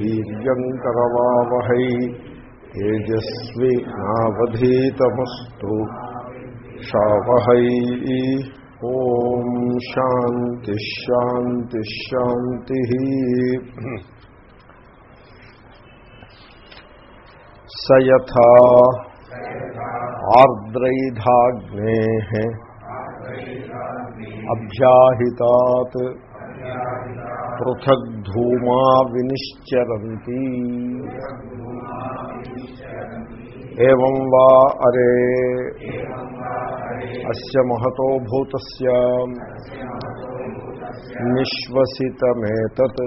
వీర్యంకరవావహై తేజస్వి నావధీతమస్తు. షావహై ఓం శాంతి శాంతి శాంతి. సయథా ఆర్ద్రైధాగ్నే అభ్యాహితాత్. పృథగ్ధూమా వినిశ్చరంతి ఏం వా అరే అస్య మహతో భూతస్య నిశ్వసితమేతత్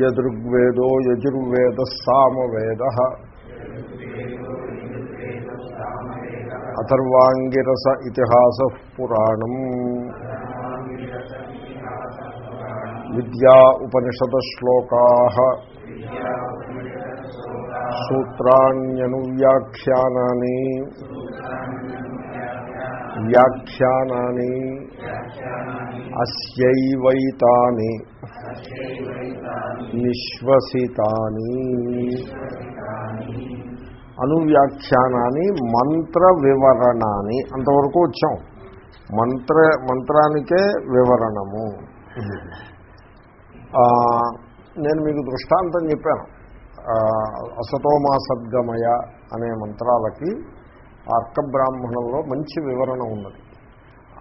యదృగ్వేదో యజుర్వేద సామవేద అథర్వాంగిరస ఇతిహాస పురాణం విద్యా ఉపనిషద శ్లోకా సూత్రాణ్యనువ్యాఖ్యానాని వ్యాఖ్యానాని అస్యైవైతాని నిశ్వసితాని అనువ్యాఖ్యానాన్ని మంత్ర వివరణాన్ని అంతవరకు వచ్చాం. మంత్ర మంత్రానికే వివరణము. నేను మీకు దృష్టాంతం చెప్పాను. అసతోమా సద్గమయ అనే మంత్రాలకి అర్కబ్రాహ్మణంలో అర్క బ్రాహ్మణంలో మంచి వివరణ ఉన్నది.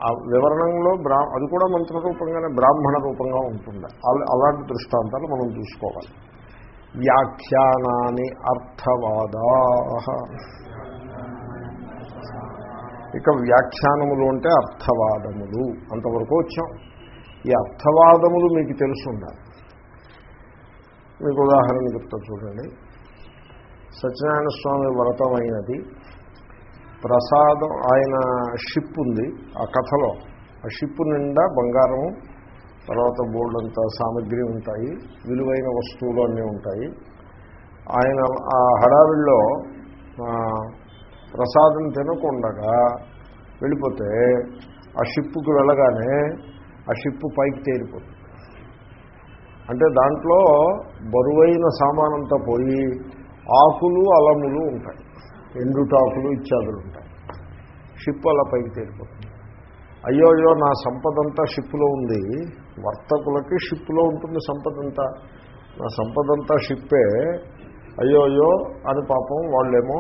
ఆ వివరణంలో బ్రా అది కూడా మంత్ర రూపంగానే బ్రాహ్మణ రూపంగా ఉంటుంది అలాంటి దృష్టాంతాలు మనం చూసుకోవాలి. వ్యాఖ్యానాన్ని అర్థవాదా. ఇక వ్యాఖ్యానములు అంటే అర్థవాదములు. అంతవరకు వచ్చాం. ఈ అర్థవాదములు మీకు తెలుసుండాలి. మీకు ఉదాహరణ చెప్తా చూడండి. సత్యనారాయణ స్వామి వ్రతం అయినది. ప్రసాదం ఆయన షిప్ ఉంది ఆ కథలో. ఆ షిప్ నిండా బంగారము తర్వాత బోర్డు అంతా సామగ్రి ఉంటాయి విలువైన వస్తువులు అన్నీ ఉంటాయి. ఆయన ఆ హడావిల్లో ప్రసాదం తినకుండగా వెళ్ళిపోతే ఆ షిప్పుకు వెళ్ళగానే ఆ షిప్పు పైకి తేలిపోతుంది. అంటే దాంట్లో బరువైన సామానంతా పోయి ఆకులు అలములు ఉంటాయి. ఎండుటాకులు ఇత్యాదులు ఉంటాయి. షిప్ అలా పైకి తేలిపోతుంది. అయ్యో అయ్యో నా సంపదంతా షిప్లో ఉంది. వర్తకులకి షిప్లో ఉంటుంది సంపదంతా. నా సంపదంతా షిప్పే. అయ్యో అయ్యో అని పాపం వాళ్ళేమో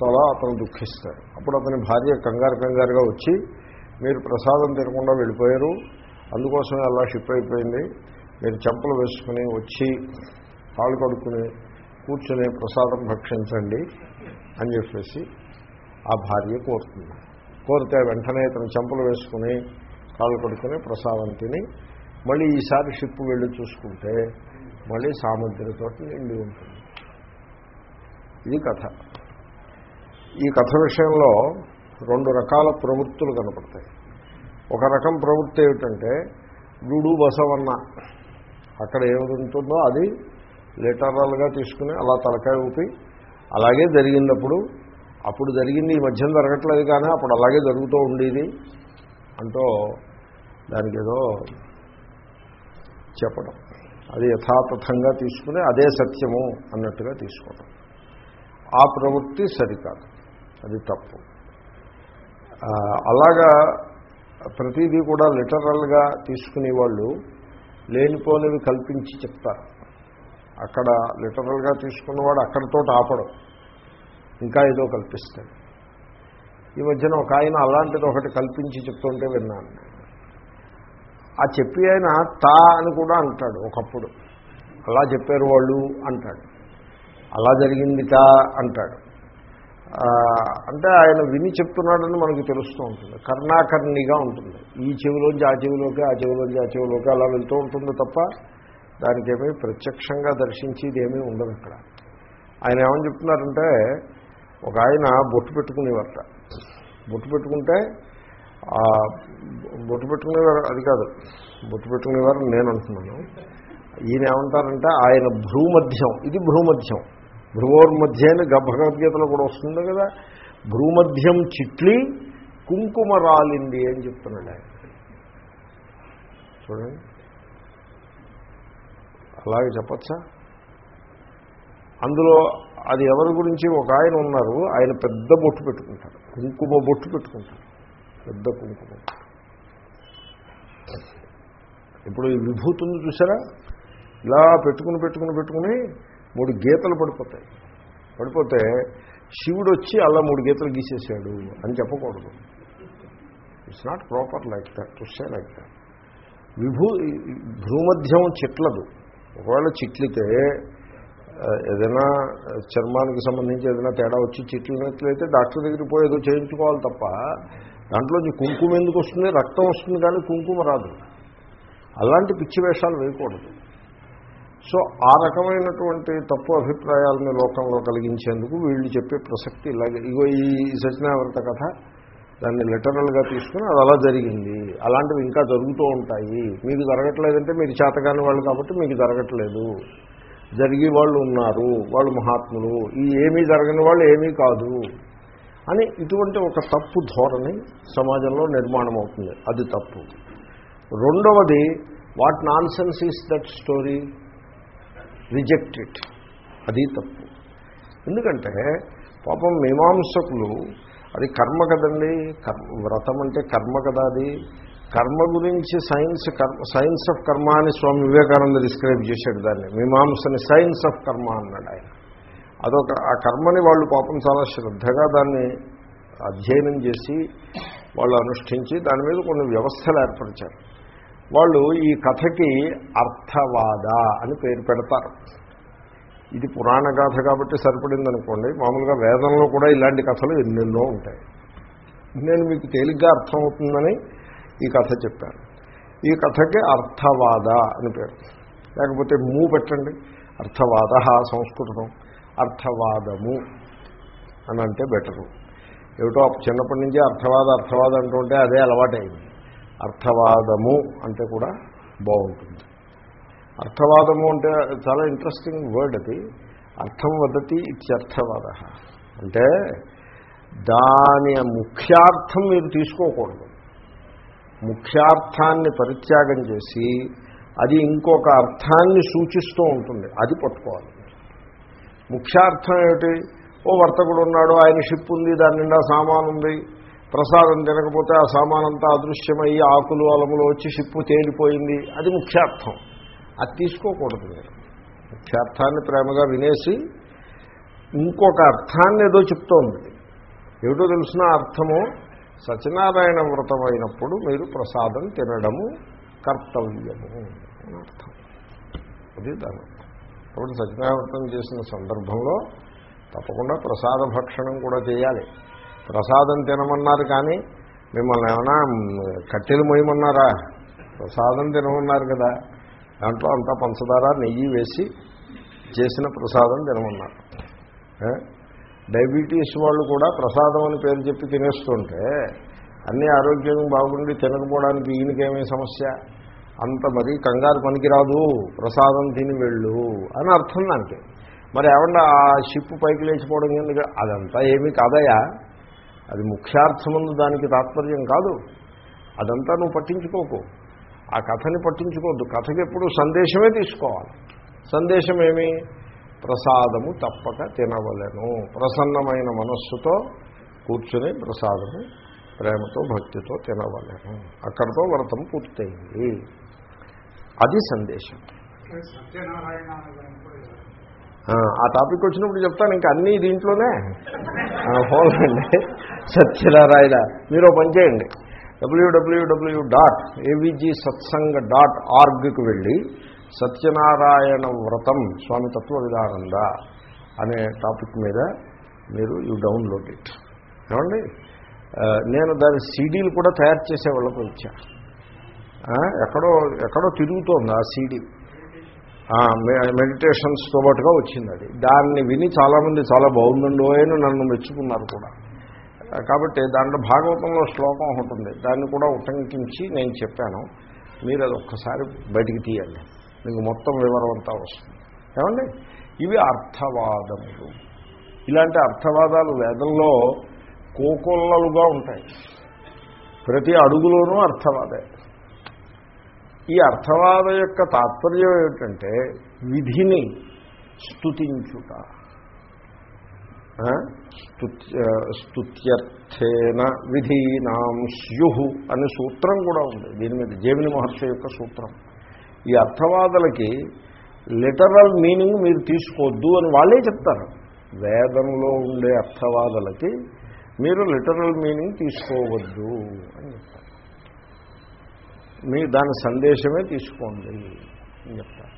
చాలా అతను దుఃఖిస్తారు. అప్పుడు అతని భార్య కంగారు కంగారుగా వచ్చి మీరు ప్రసాదం తినకుండా వెళ్ళిపోయారు. అందుకోసమే అలా షిప్ అయిపోయింది. మీరు చెంపలు వేసుకుని వచ్చి కాళ్ళు కడుక్కుని కూర్చుని ప్రసాదం భక్షించండి అని చెప్పేసి ఆ భార్య కోరుతుంది. కోరితే వెంటనే తన చెంపలు వేసుకుని కాళ్ళు కడుక్కుని ప్రసాదం తిని మళ్ళీ ఈసారి షిప్ వెళ్ళి చూసుకుంటే మళ్ళీ సామగ్రితో నిండి ఉంటుంది. ఇది కథ. ఈ కథ విషయంలో రెండు రకాల ప్రవృత్తులు కనపడతాయి. ఒక రకం ప్రవృత్తి ఏమిటంటే గుడు బసవన్న. అక్కడ ఏమి ఉంటుందో అది లిటరల్గా తీసుకుని అలా తలకాయ ఊపి అలాగే జరిగినప్పుడు అప్పుడు జరిగింది ఈ మధ్యం జరగట్లేదు కానీ అప్పుడు అలాగే జరుగుతూ ఉండేది అంటూ దానికి ఏదో చెప్పడం. అది యథాతథంగా తీసుకుని అదే సత్యము అన్నట్టుగా తీసుకోవడం. ఆ ప్రవృత్తి సరికాదు. అది తప్పు. అలాగా ప్రతిదీ కూడా లిటరల్గా తీసుకునే వాళ్ళు లేనిపోనివి కల్పించి చెప్తారు. అక్కడ లిటరల్గా తీసుకున్నవాడు అక్కడితో ఆపడం. ఇంకా ఏదో కల్పిస్తాడు. ఈ మధ్యన ఒక ఆయన అలాంటిది ఒకటి కల్పించి చెప్తుంటే విన్నాను ఆ చెప్పి ఆయన తా అని కూడా అంటాడు ఒకప్పుడు. అలా చెప్పారు వాళ్ళు అంటాడు. అలా జరిగింది కా అంటాడు. అంటే ఆయన విని చెప్తున్నాడని మనకు తెలుస్తూ ఉంటుంది. కర్ణాకర్ణిగా ఉంటుంది. ఈ చెవిలోంచి ఆ చెవిలోకి ఆ చెవిలోంచి ఆ చెవిలోకి అలా వెళ్తూ ఉంటుంది తప్ప దానికేమీ ప్రత్యక్షంగా దర్శించేది ఏమీ ఉండదు ఇక్కడ. ఆయన ఏమని చెప్తున్నారంటే ఒక ఆయన బొట్టు పెట్టుకునేవారట. బొట్టు పెట్టుకుంటే ఆ బొట్టు పెట్టుకునేవారు అది కాదు బొట్టు పెట్టుకునేవారు నేను అంటున్నాను. ఈయన ఏమంటారంటే ఆయన భ్రూమధ్యం ఇది భ్రూమధ్యం. భ్రువోర్మధ్యని భగవద్గీతలో కూడా వస్తుంది కదా. భ్రూమధ్యం చిట్లి కుంకుమ రాలింది అని చెప్తున్నాడు ఆయన. చూడండి. అలాగే చెప్పచ్చా? అందులో అది ఎవరి గురించి? ఒక ఆయన ఉన్నారు. ఆయన పెద్ద బొట్టు పెట్టుకుంటారు కుంకుమ బొట్టు పెట్టుకుంటారు పెద్ద కుంకుమ ఇప్పుడు ఈ విభూతుని చూసారా ఇలా పెట్టుకుని పెట్టుకుని పెట్టుకుని మూడు గీతలు పడిపోతాయి. పడిపోతే శివుడు వచ్చి అలా మూడు గీతలు గీసేసాడు అని చెప్పకూడదు. It's not proper like that to say like that విభూ భూమధ్యం చిట్లదు. ఒకవేళ చిట్లితే ఏదైనా చర్మానికి సంబంధించి ఏదైనా తేడా వచ్చి చిట్లినట్లయితే డాక్టర్ దగ్గరికి పోయి ఏదో చేయించుకోవాలి తప్ప దాంట్లోంచి కుంకుమ ఎందుకు వస్తుంది? రక్తం వస్తుంది కానీ కుంకుమ రాదు. అలాంటి పిచ్చి వేషాలు వేయకూడదు. సో ఆ రకమైనటువంటి తప్పు అభిప్రాయాలని లోకంలో కలిగించేందుకు వీళ్ళు చెప్పే ప్రసక్తి ఇలాగే. ఇగో ఈ సత్యనావ్రత కథ దాన్ని లిటరల్గా తీసుకుని అది అలా జరిగింది. అలాంటివి ఇంకా జరుగుతూ ఉంటాయి. మీకు జరగట్లేదంటే మీరు చేతగాని వాళ్ళు కాబట్టి మీకు జరగట్లేదు. జరిగే వాళ్ళు ఉన్నారు వాళ్ళు మహాత్ములు. ఈ ఏమీ జరగని వాళ్ళు ఏమీ కాదు అని ఇటువంటి ఒక తప్పు ధోరణి సమాజంలో నిర్మాణం అవుతుంది. అది తప్పు. రెండవది what nonsense is that story reject it. అది తప్పు. ఎందుకంటే పాపం మీమాంసకులు అది కర్మ కదండి కర్మ వ్రతం అంటే కర్మ కదా అది. కర్మ గురించి సైన్స్ కర్మ సైన్స్ ఆఫ్ కర్మ అని స్వామి వివేకానంద డిస్క్రైబ్ చేశాడు దాన్ని. మీమాంసని సైన్స్ ఆఫ్ కర్మ అన్నాడు ఆయన. అదొక ఆ కర్మని వాళ్ళు పాపం చాలా శ్రద్ధగా దాన్ని అధ్యయనం చేసి వాళ్ళు అనుష్ఠించి దాని మీద కొన్ని వ్యవస్థలు ఏర్పరిచారు. వాళ్ళు ఈ కథకి అర్థవాద అని పేరు పెడతారు. ఇది పురాణ గాథ కాబట్టి సరిపడింది అనుకోండి మామూలుగా వేదంలో కూడా ఇలాంటి కథలు ఎన్నెన్నో ఉంటాయి. నేను మీకు తేలిగ్గా అర్థమవుతుందని ఈ కథ చెప్పాను. ఈ కథకి అర్థవాద అని పేరు. లేకపోతే మూ పెట్టండి. అర్థవాద సంస్కృతం. అర్థవాదము అని అంటే బెటరు. ఏమిటో చిన్నప్పటి నుంచి అర్థవాద అర్థవాద అంటుంటే అదే అలవాటైంది. అర్థవాదము అంటే కూడా బాగుంటుంది. అర్థవాదము అంటే చాలా ఇంట్రెస్టింగ్ వర్డ్ అది. అర్థం వదతి ఇత్యర్థవాద. అంటే దాని ముఖ్యార్థం మీరు తీసుకోకూడదు. ముఖ్యార్థాన్ని పరిత్యాగం చేసి అది ఇంకొక అర్థాన్ని సూచిస్తూ ఉంటుంది. అది పట్టుకోవాలి. ముఖ్యార్థం ఏమిటి? ఓ వర్తకుడు ఉన్నాడు ఆయన షిప్ ఉంది దాని నిండా సామాన్ ఉంది ప్రసాదం తినకపోతే ఆ సామానంతా అదృశ్యమయ్యి ఆకులు అలములు వచ్చి షిప్పు తేలిపోయింది. అది ముఖ్యార్థం. అది తీసుకోకూడదు మీరు. ముఖ్యార్థాన్ని ప్రేమగా వినేసి ఇంకొక అర్థాన్ని ఏదో చెప్తోంది. ఏమిటో తెలిసిన అర్థము సత్యనారాయణ వ్రతం అయినప్పుడు మీరు ప్రసాదం తినడము కర్తవ్యము అని అర్థం. అది దాని అర్థం. కాబట్టి సత్యనారాయణ వ్రతం చేసిన సందర్భంలో తప్పకుండా ప్రసాద భక్షణం కూడా చేయాలి. ప్రసాదం తినమన్నారు కానీ మిమ్మల్ని ఏమైనా కట్టెలు మొయ్యమన్నారా? ప్రసాదం తినమన్నారు కదా. దాంట్లో అంతా పంచదార నెయ్యి వేసి చేసిన ప్రసాదం తినమన్నారు. డయాబెటీస్ వాళ్ళు కూడా ప్రసాదం అని పేరు చెప్పి తినేస్తుంటే అన్ని ఆరోగ్యం బాగుండి తినకపోవడానికి ఈయనకేమీ సమస్య? అంత మరీ కంగారు పనికిరాదు ప్రసాదం తిని వెళ్ళు అని అర్థం దానికి. మరి ఏమన్నా ఆ షిప్ పైకి లేచిపోవడం ఎందుకు? అదంతా ఏమీ కాదయా అది ముఖ్యార్థముందు దానికి తాత్పర్యం కాదు. అదంతా నువ్వు పట్టించుకోకు. ఆ కథని పట్టించుకోవద్దు. కథకి ఎప్పుడు సందేశమే తీసుకోవాలి. సందేశం ఏమి ప్రసాదము తప్పక తినవలను. ప్రసన్నమైన మనస్సుతో కూర్చుని ప్రసాదము ప్రేమతో భక్తితో తినవలను. అక్కడితో వ్రతం పూర్తయింది. అది సందేశం. ఆ, టాపిక్ వచ్చినప్పుడు చెప్తాను. ఇంకా అన్నీ దీంట్లోనే. హోలండి సత్యనారాయణ మీరు పని చేయండి. డబ్ల్యూడబ్ల్యూడబ్ల్యూ డాట్ ఏవిజీ సత్సంగ డాట్ ఆర్గ్కి వెళ్ళి సత్యనారాయణ వ్రతం స్వామి తత్వ విధానంద అనే టాపిక్ మీద మీరు యూ డౌన్లోడ్ ఇట్ ఏమండి? నేను దాని సీడీలు కూడా తయారు చేసే వాళ్ళకు ఇచ్చా. ఎక్కడో ఎక్కడో తిరుగుతోంది ఆ సీడీ. మెడిటేషన్స్తో పాటుగా వచ్చింది అది. దాన్ని విని చాలామంది చాలా బాగుందండి అని నన్ను మెచ్చుకున్నారు కూడా. కాబట్టి దాంట్లో భాగవతంలో శ్లోకం ఉంటుంది. దాన్ని కూడా ఉటంకించి నేను చెప్పాను. మీరు అది ఒక్కసారి బయటికి తీయండి. మీకు మొత్తం వివరం అంతా వస్తుంది. ఏమండి? ఇవి అర్థవాదములు. ఇలాంటి అర్థవాదాలు వేదంలో కోకొల్లలుగా ఉంటాయి. ప్రతి అడుగులోనూ అర్థవాదే. ఈ అర్థవాద యొక్క తాత్పర్యం ఏమిటంటే విధిని స్థుతించుట స్తుత్యర్థేన విధీనాం స్యు అనే సూత్రం కూడా ఉంది. దీని మీద జేమిని మహర్షి యొక్క సూత్రం. ఈ అర్థవాదులకి లిటరల్ మీనింగ్ మీరు తీసుకోవద్దు అని వాళ్ళే చెప్తారు. వేదంలో ఉండే అర్థవాదులకి మీరు లిటరల్ మీనింగ్ తీసుకోవద్దు అని చెప్తారు. మీరు దాని సందేశమే తీసుకోండి అని చెప్తారు.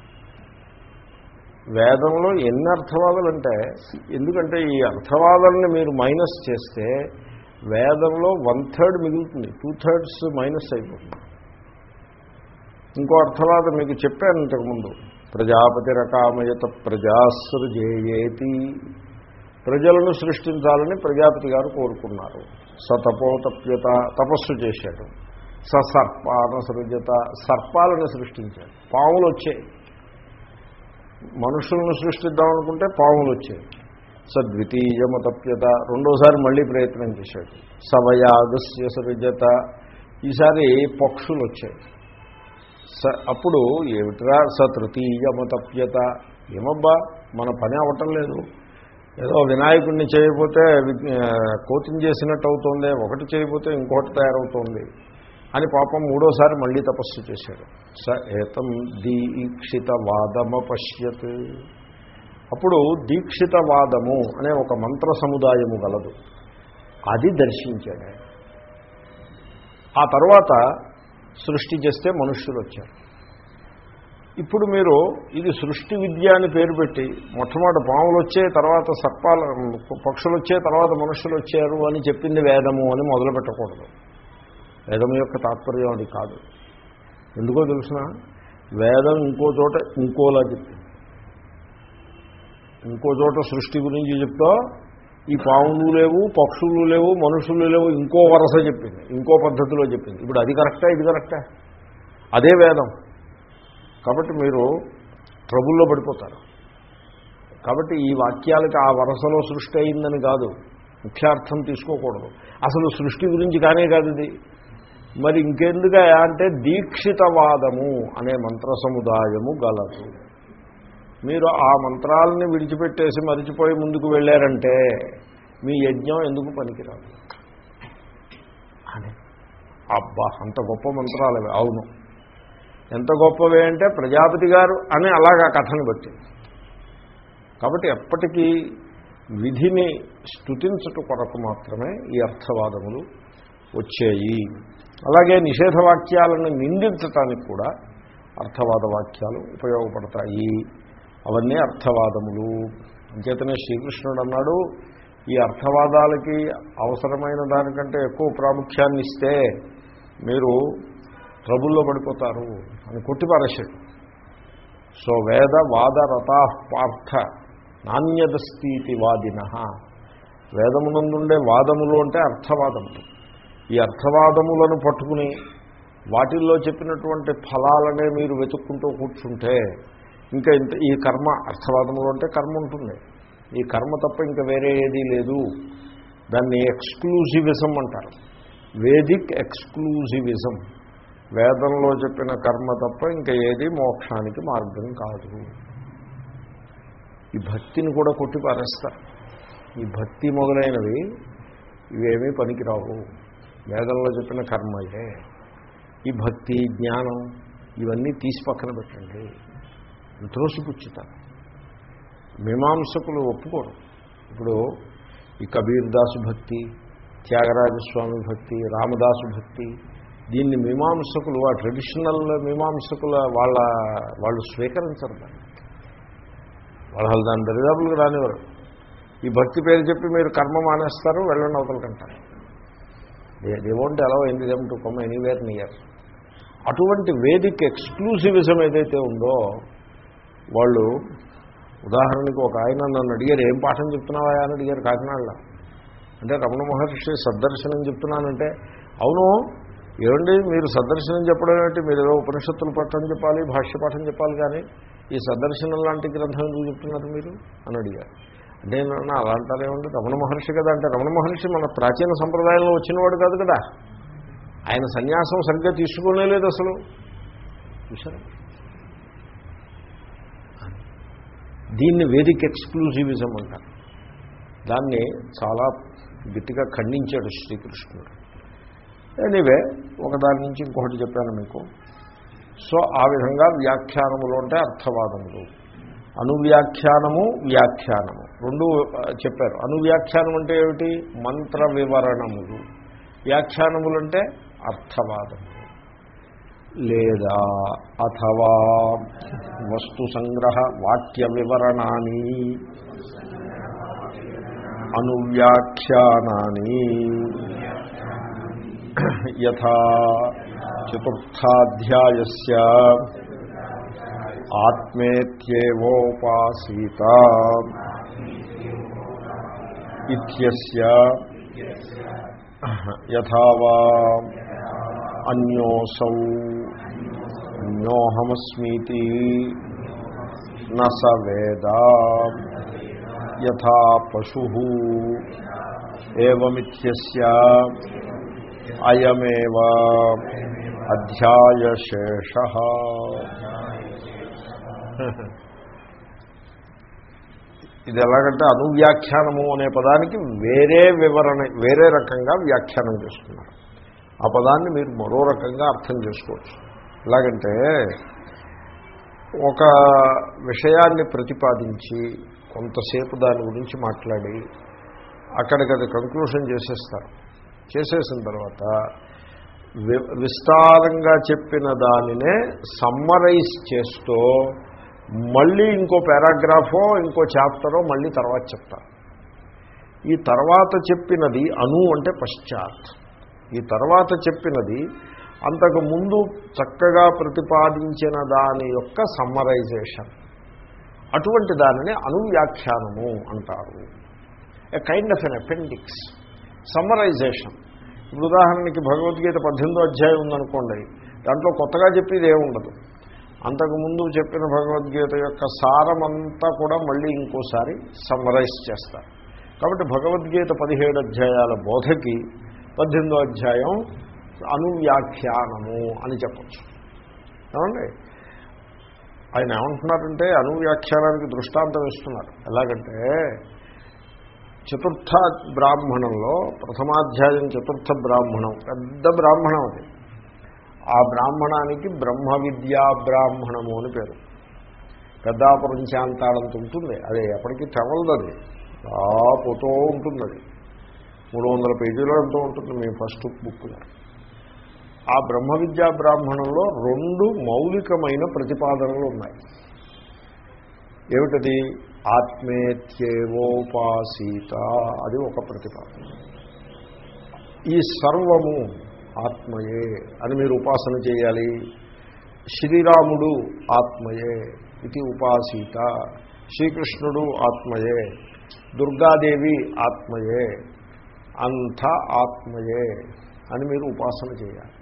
వేదంలో ఎన్ని అర్థవాదాలు అంటే ఎందుకంటే ఈ అర్థవాదాలని మీరు మైనస్ చేస్తే వేదంలో వన్ థర్డ్ మిగులుతుంది. టూ థర్డ్స్ మైనస్ అయిపోతుంది. ఇంకో అర్థవాదం మీకు చెప్పాను ఇంతకుముందు. ప్రజాపతి రకామయత ప్రజాసృజేయేతి. ప్రజలను సృష్టించాలని ప్రజాపతి గారు కోరుకున్నారు. సతపోతప్యత తపస్సు చేశాడు. ససర్పాన సృజత సర్పాలను సృష్టించాడు. పాములు వచ్చాయి మనుషులను సృష్టిద్దామనుకుంటే పాములు వచ్చాయి సద్వితీయమతప్యత. రెండోసారి మళ్ళీ ప్రయత్నం చేశాడు. సవయాగస్య సృజత. ఈసారి పక్షులు వచ్చాయి స అప్పుడు ఏమిట్రా స తృతీయమతప్యత ఏమబ్బా మన పని అవ్వటం లేదు. ఏదో వినాయకుడిని చేయకపోతే కోతిని చేసినట్టు అవుతుంది ఒకటి చేయకపోతే ఇంకొకటి తయారవుతోంది. అని పాపం మూడోసారి మళ్ళీ తపస్సు చేశాడు. స ఏతం దీక్షిత వాదమ పశ్యత్ అప్పుడు దీక్షిత వాదము అనే ఒక మంత్ర సముదాయము గలదు. అది దర్శించాడు. ఆ తర్వాత సృష్టి చేస్తే మనుష్యులు వచ్చారు. ఇప్పుడు మీరు ఇది సృష్టి విద్య అని పేరు పెట్టి మొట్టమొదటి పాములు వచ్చే తర్వాత సర్పాల పక్షులు వచ్చే తర్వాత మనుషులు వచ్చారు అని చెప్పింది వేదము అని మొదలు పెట్టకూడదు వేదం యొక్క తాత్పర్యం అది కాదు. ఎందుకో తెలిసిన? వేదం ఇంకో చోట ఇంకోలా చెప్తుంది. ఇంకో చోట సృష్టి గురించి చెప్తా ఈ పాములు లేవు పక్షులు లేవు మనుషులు లేవు ఇంకో వరస చెప్పింది. ఇంకో పద్ధతిలో చెప్పింది. ఇప్పుడు అది కరెక్టా ఇది కరెక్టా? అదే వేదం. కాబట్టి మీరు ట్రబుల్లో పడిపోతారు. కాబట్టి ఈ వాక్యాలకి ఆ వరసలో సృష్టి అయిందని కాదు. ముఖ్యార్థం తీసుకోకూడదు. అసలు సృష్టి గురించి కానే కాదు ఇది. మరి ఇంకెందుగా అంటే దీక్షితవాదము అనే మంత్ర సముదాయము గలదు. మీరు ఆ మంత్రాలని విడిచిపెట్టేసి మరిచిపోయి ముందుకు వెళ్ళారంటే మీ యజ్ఞం ఎందుకు పనికిరాదు? అని అబ్బా అంత గొప్ప మంత్రాలు అవి. అవును. ఎంత గొప్పవే అంటే ప్రజాపతి గారు అని అలాగా కథను బట్టి. కాబట్టి ఎప్పటికీ విధిని స్థుతించుట కొరకు మాత్రమే ఈ అర్థవాదములు వచ్చాయి. అలాగే నిషేధ వాక్యాలను నిందించటానికి కూడా అర్థవాద వాక్యాలు ఉపయోగపడతాయి. అవన్నీ అర్థవాదములు. అంచేతనే శ్రీకృష్ణుడు అన్నాడు ఈ అర్థవాదాలకి అవసరమైన దానికంటే ఎక్కువ ప్రాముఖ్యాన్ని ఇస్తే మీరు ట్రబుల్లో పడిపోతారు అని కొట్టిపారేశాడు. సో వేద వాద రథా పార్థ నాణ్యదస్థితి వాదిన వేదమునందుండే వాదములు అంటే అర్థవాదములు. ఈ అర్థవాదములను పట్టుకుని వాటిల్లో చెప్పినటువంటి ఫలాలనే మీరు వెతుక్కుంటూ కూర్చుంటే ఇంకా ఇంత ఈ కర్మ అర్థవాదములు అంటే కర్మ ఉంటుంది. ఈ కర్మ తప్ప ఇంకా వేరే ఏదీ లేదు. దాన్ని ఎక్స్క్లూజివిజం అంటారు. Vedic exclusivism. వేదంలో చెప్పిన కర్మ తప్ప ఇంకా ఏది మోక్షానికి మార్గం కాదు. ఈ భక్తిని కూడా కొట్టి పారేస్తారు ఈ భక్తి మొదలైనవి ఇవేమీ పనికిరావు. వేదంలో చెప్పిన కర్మయే ఈ భక్తి జ్ఞానం ఇవన్నీ తీసి పక్కన పెట్టండి. త్రోసిపుచ్చుతారు మీమాంసకులు ఒప్పుకోరు. ఇప్పుడు ఈ కబీర్దాసు భక్తి త్యాగరాజస్వామి భక్తి రామదాసు భక్తి దీన్ని మీమాంసకులు ఆ ట్రెడిషనల్ మీమాంసకుల వాళ్ళ వాళ్ళు స్వీకరించరు దాన్ని. వాళ్ళు దాని దరిదాపులకు రానివారు ఈ భక్తి పేరు చెప్పి మీరు కర్మ మానేస్తారు వెళ్ళండి అవతలకంటారు they won't allow any them to come anywhere near అటువంటి వేదిక్ ఎక్స్క్లూసివిజం ఏదైతే ఉందో వాళ్ళు ఉదాహరణకి ఒక ఆయన నన్ను అడిగారు ఏం పాఠం చెప్తున్నావా? అని అడిగారు కాకినాడలో. అంటే రమణ మహర్షి సద్దర్శనం చెప్తున్నానంటే అవును ఏమండి మీరు సదర్శనం చెప్పడం ఏంటి మీరు ఏదో ఉపనిషత్తులు పట్టం చెప్పాలి భాష్య పాఠం చెప్పాలి కానీ ఈ సద్దర్శనం లాంటి గ్రంథం ఎందుకు చెప్తున్నారు మీరు? అని అడిగారు. అంటే నేను అలా అంటారేమండి రమణ మహర్షి కదా అంటే రమణ మహర్షి మన ప్రాచీన సంప్రదాయంలో వచ్చినవాడు కాదు కదా. ఆయన సన్యాసం సరిగ్గా తీసుకునే లేదు అసలు. చూసారా దీన్ని వేదిక ఎక్స్క్లూజివిజం అంటారు. దాన్ని చాలా గట్టిగా ఖండించాడు శ్రీకృష్ణుడు. ఎనీవే ఒకదాని నుంచి ఇంకొకటి చెప్పాను మీకు. సో ఆ విధంగా వ్యాఖ్యానములు అంటే అర్థవాదములు. అనువ్యాఖ్యానము వ్యాఖ్యానము. రెండు చెప్పారు. అనువ్యాఖ్యానం అంటే ఏమిటి? మంత్ర వివరణములు వ్యాఖ్యానములు అంటే అర్థవాదములు లేదా అథవా వస్తు సంగ్రహ వాక్య వివరణాన్ని అనువ్యాఖ్యానాన్ని యథా చతుర్థాధ్యాయస్య ఆత్మేత్యేవోపాసీత. ఇత్యస్య యథావా అన్యోసౌ అన్యోహమస్మీతి న స వేద యథా పశు ఏమిత్యస్య అయమేవ అధ్యాయశేష ఇది ఎలాగంటే అనువ్యాఖ్యానము అనే పదానికి వేరే వివరణ వేరే రకంగా వ్యాఖ్యానం చేస్తున్నారు. ఆ పదాన్ని మీరు మరో రకంగా అర్థం చేసుకోవచ్చు. ఎలాగంటే ఒక విషయాన్ని ప్రతిపాదించి కొంతసేపు దాని గురించి మాట్లాడి అక్కడికి అది కంక్లూషన్ చేసేస్తారు. చేసేసిన తర్వాత వి- విస్తారంగా చెప్పిన దానినే సమ్మరైజ్ చేస్తూ మళ్ళీ ఇంకో పారాగ్రాఫో ఇంకో చాప్టరో మళ్ళీ తర్వాత చెప్తారు. ఈ తర్వాత చెప్పినది అను అంటే పశ్చాత్. ఈ తర్వాత చెప్పినది అంతకు ముందు చక్కగా ప్రతిపాదించిన దాని యొక్క సమ్మరైజేషన్. అటువంటి దానిని అనువ్యాఖ్యానము అంటారు. A kind of an appendix summarization ఇప్పుడు ఉదాహరణకి భగవద్గీత పద్దెనిమిదో అధ్యాయం ఉందనుకోండి దాంట్లో కొత్తగా చెప్పేది ఏముండదు. అంతకుముందు చెప్పిన భగవద్గీత యొక్క సారమంతా కూడా మళ్ళీ ఇంకోసారి సమరైజ్ చేస్తారు. కాబట్టి భగవద్గీత పదిహేడు అధ్యాయాల బోధకి పద్దెనిమిదో అధ్యాయం అనువ్యాఖ్యానము అని చెప్పచ్చు. ఏమండి? ఆయన ఏమంటున్నారంటే అనువ్యాఖ్యానానికి దృష్టాంతం ఇస్తున్నారు. ఎలాగంటే చతుర్థ బ్రాహ్మణంలో ప్రథమాధ్యాయం చతుర్థ బ్రాహ్మణం పెద్ద బ్రాహ్మణం అది. ఆ బ్రాహ్మణానికి బ్రహ్మ విద్యా బ్రాహ్మణము అని పేరు. పెద్దాపురం శాంతాడంత ఉంటుంది అది ఎప్పటికీ తెవలదు అది. పోతూ ఉంటుంది అది. మూడు వందల పేజీలో ఎంతో ఉంటుంది మీ ఫస్ట్ బుక్లో ఆ బ్రహ్మ విద్యా బ్రాహ్మణంలో రెండు మౌలికమైన ప్రతిపాదనలు ఉన్నాయి. ఏమిటది? ఆత్మేత్యేవోపాసీత. అది ఒక ప్రతిపాదన. ఈ సర్వము ఆత్మయే అని మీరు ఉపాసన చేయాలి. శ్రీరాముడు ఆత్మయే ఇది ఉపాసీత. శ్రీకృష్ణుడు ఆత్మయే. దుర్గాదేవి ఆత్మయే. అంత ఆత్మయే అని మీరు ఉపాసన చేయాలి.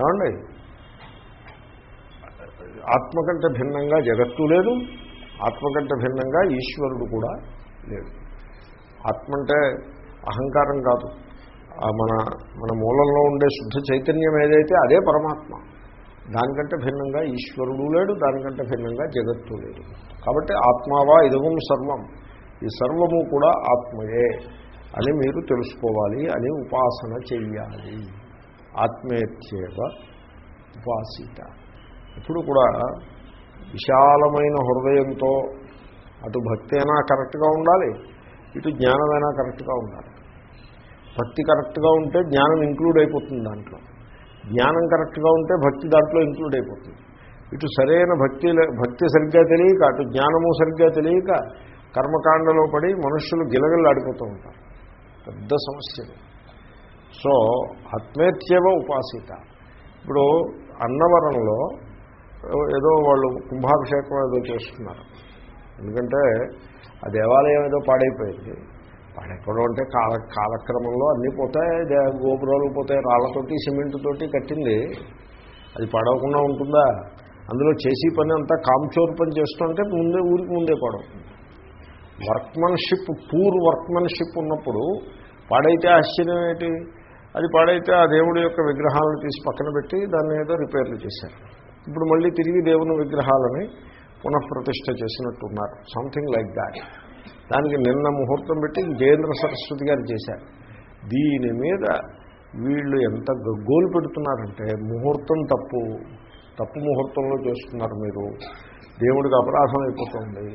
ఏమండి? ఆత్మ కంటే భిన్నంగా జగత్తు లేదు ఆత్మ కంటే భిన్నంగా ఈశ్వరుడు కూడా లేడు ఆత్మ అంటే అహంకారం కాదు. మన మన మూలంలో ఉండే శుద్ధ చైతన్యం ఏదైతే అదే పరమాత్మ. దానికంటే భిన్నంగా ఈశ్వరుడు లేడు దానికంటే భిన్నంగా జగత్తు లేడు కాబట్టి ఆత్మావా ఇదవం సర్వం. ఈ సర్వము కూడా ఆత్మయే అని మీరు తెలుసుకోవాలి అని ఉపాసన చెయ్యాలి. ఆత్మేత్యేవ ఉపాసిత. ఇప్పుడు కూడా విశాలమైన హృదయంతో అటు భక్తి అయినా కరెక్ట్గా ఉండాలి ఇటు జ్ఞానమైనా కరెక్ట్గా ఉండాలి. భక్తి కరెక్ట్గా ఉంటే జ్ఞానం ఇంక్లూడ్ అయిపోతుంది దాంట్లో. జ్ఞానం కరెక్ట్గా ఉంటే భక్తి దాంట్లో ఇంక్లూడ్ అయిపోతుంది. ఇటు సరైన భక్తి భక్తి సరిగ్గా తెలియక అటు జ్ఞానము సరిగ్గా తెలియక కర్మకాండలో పడి మనుషులు గిలగిల్లాడిపోతూ ఉంటారు. పెద్ద సమస్య. సో ఆత్మేత్యవ ఉపాసిత. ఇప్పుడు అన్నవరంలో ఏదో వాళ్ళు కుంభాభిషేకం ఏదో చేస్తున్నారు. ఎందుకంటే ఆ దేవాలయం ఏదో పాడైపోయింది. పాడైపోవడం అంటే కాల కాలక్రమంలో అన్నీ పోతాయి. గోపురాలు పోతాయి. రాళ్ళతోటి సిమెంట్ తోటి కట్టింది. అది పడవకుండా ఉంటుందా? అందులో చేసి పని అంతా కామ్చోర్ పని చేస్తుంటే ముందే ఊరికి ముందే పాడవుతుంది వర్క్మన్షిప్ పూర్ వర్క్మన్షిప్ ఉన్నప్పుడు పాడైతే ఆశ్చర్యం ఏంటి? అది పాడైతే ఆ దేవుడి యొక్క విగ్రహాలను తీసి పక్కన పెట్టి దాన్ని ఏదో రిపేర్లు చేశారు. ఇప్పుడు మళ్ళీ తిరిగి దేవుని విగ్రహాలని పునఃప్రతిష్ఠ చేసినట్టున్నారు. Something like that. దానికి నిన్న ముహూర్తం పెట్టి జయేంద్ర సరస్వతి గారు చేశారు. దీని మీద వీళ్ళు ఎంత గగ్గోలు పెడుతున్నారంటే ముహూర్తం తప్పు తప్పు ముహూర్తంలో చేస్తున్నారు మీరు. దేవుడికి అపరాధం అయిపోతుంది.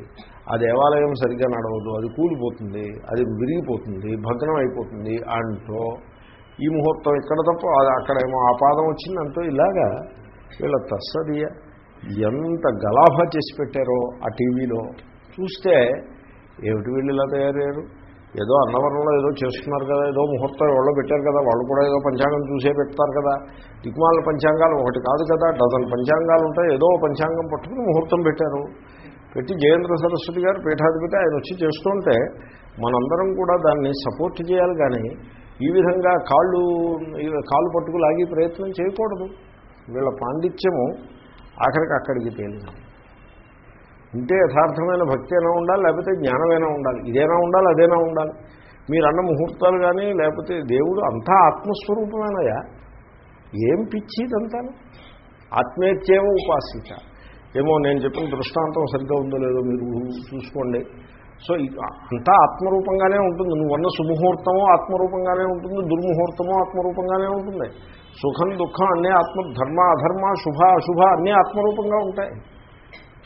ఆ దేవాలయం సరిగ్గా నడవదు అది కూలిపోతుంది అది విరిగిపోతుంది భగ్నం అయిపోతుంది అంటూ ఈ ముహూర్తం ఇక్కడ తప్ప అది అక్కడేమో ఆపాదం వచ్చిందంటూ ఇలాగా వీళ్ళ తస్సదియ ఎంత గలాభా చేసి పెట్టారో ఆ టీవీలో. చూస్తే ఏమిటి వీళ్ళు ఇలా తయారయ్యారు? ఏదో అన్నవరంలో ఏదో చేస్తున్నారు కదా ఏదో ముహూర్తం ఎవరో పెట్టారు కదా వాళ్ళు కూడా ఏదో పంచాంగం చూసే పెడతారు కదా. దిక్మాల పంచాంగాలు ఒకటి కాదు కదా డజన్ పంచాంగాలు ఉంటాయి ఏదో పంచాంగం పట్టుకుని ముహూర్తం పెట్టారు. పెట్టి జయేంద్ర సరస్వతి గారు పీఠాధిపతి ఆయన వచ్చి చేస్తుంటే మనందరం కూడా దాన్ని సపోర్ట్ చేయాలి కానీ ఈ విధంగా కాళ్ళు కాళ్ళు పట్టుకు లాగే ప్రయత్నం చేయకూడదు. వీళ్ళ పాండిత్యము ఆఖరికి అక్కడికి తేలింది. ఉంటే యథార్థమైన భక్తి అయినా ఉండాలి లేకపోతే జ్ఞానమైనా ఉండాలి. ఇదేనా ఉండాలి అదేనా ఉండాలి. మీరు అన్న ముహూర్తాలు కానీ లేకపోతే దేవుడు అంతా ఆత్మస్వరూపమేనయా ఏం పిచ్చి ఇదంతా? ఆత్మేత్యేవ ఉపాసిత. ఏమో నేను చెప్పిన దృష్టాంతం సరిగ్గా ఉందో లేదో మీరు చూసుకోండి. సో అంతా ఆత్మరూపంగానే ఉంటుంది. నువ్వన్న సుముహూర్తమో ఆత్మరూపంగానే ఉంటుంది దుర్ముహూర్తమో ఆత్మరూపంగానే ఉంటుంది. సుఖం దుఃఖం అన్నీ ఆత్మ ధర్మ అధర్మ శుభ అశుభ అన్నీ ఆత్మరూపంగా ఉంటాయి.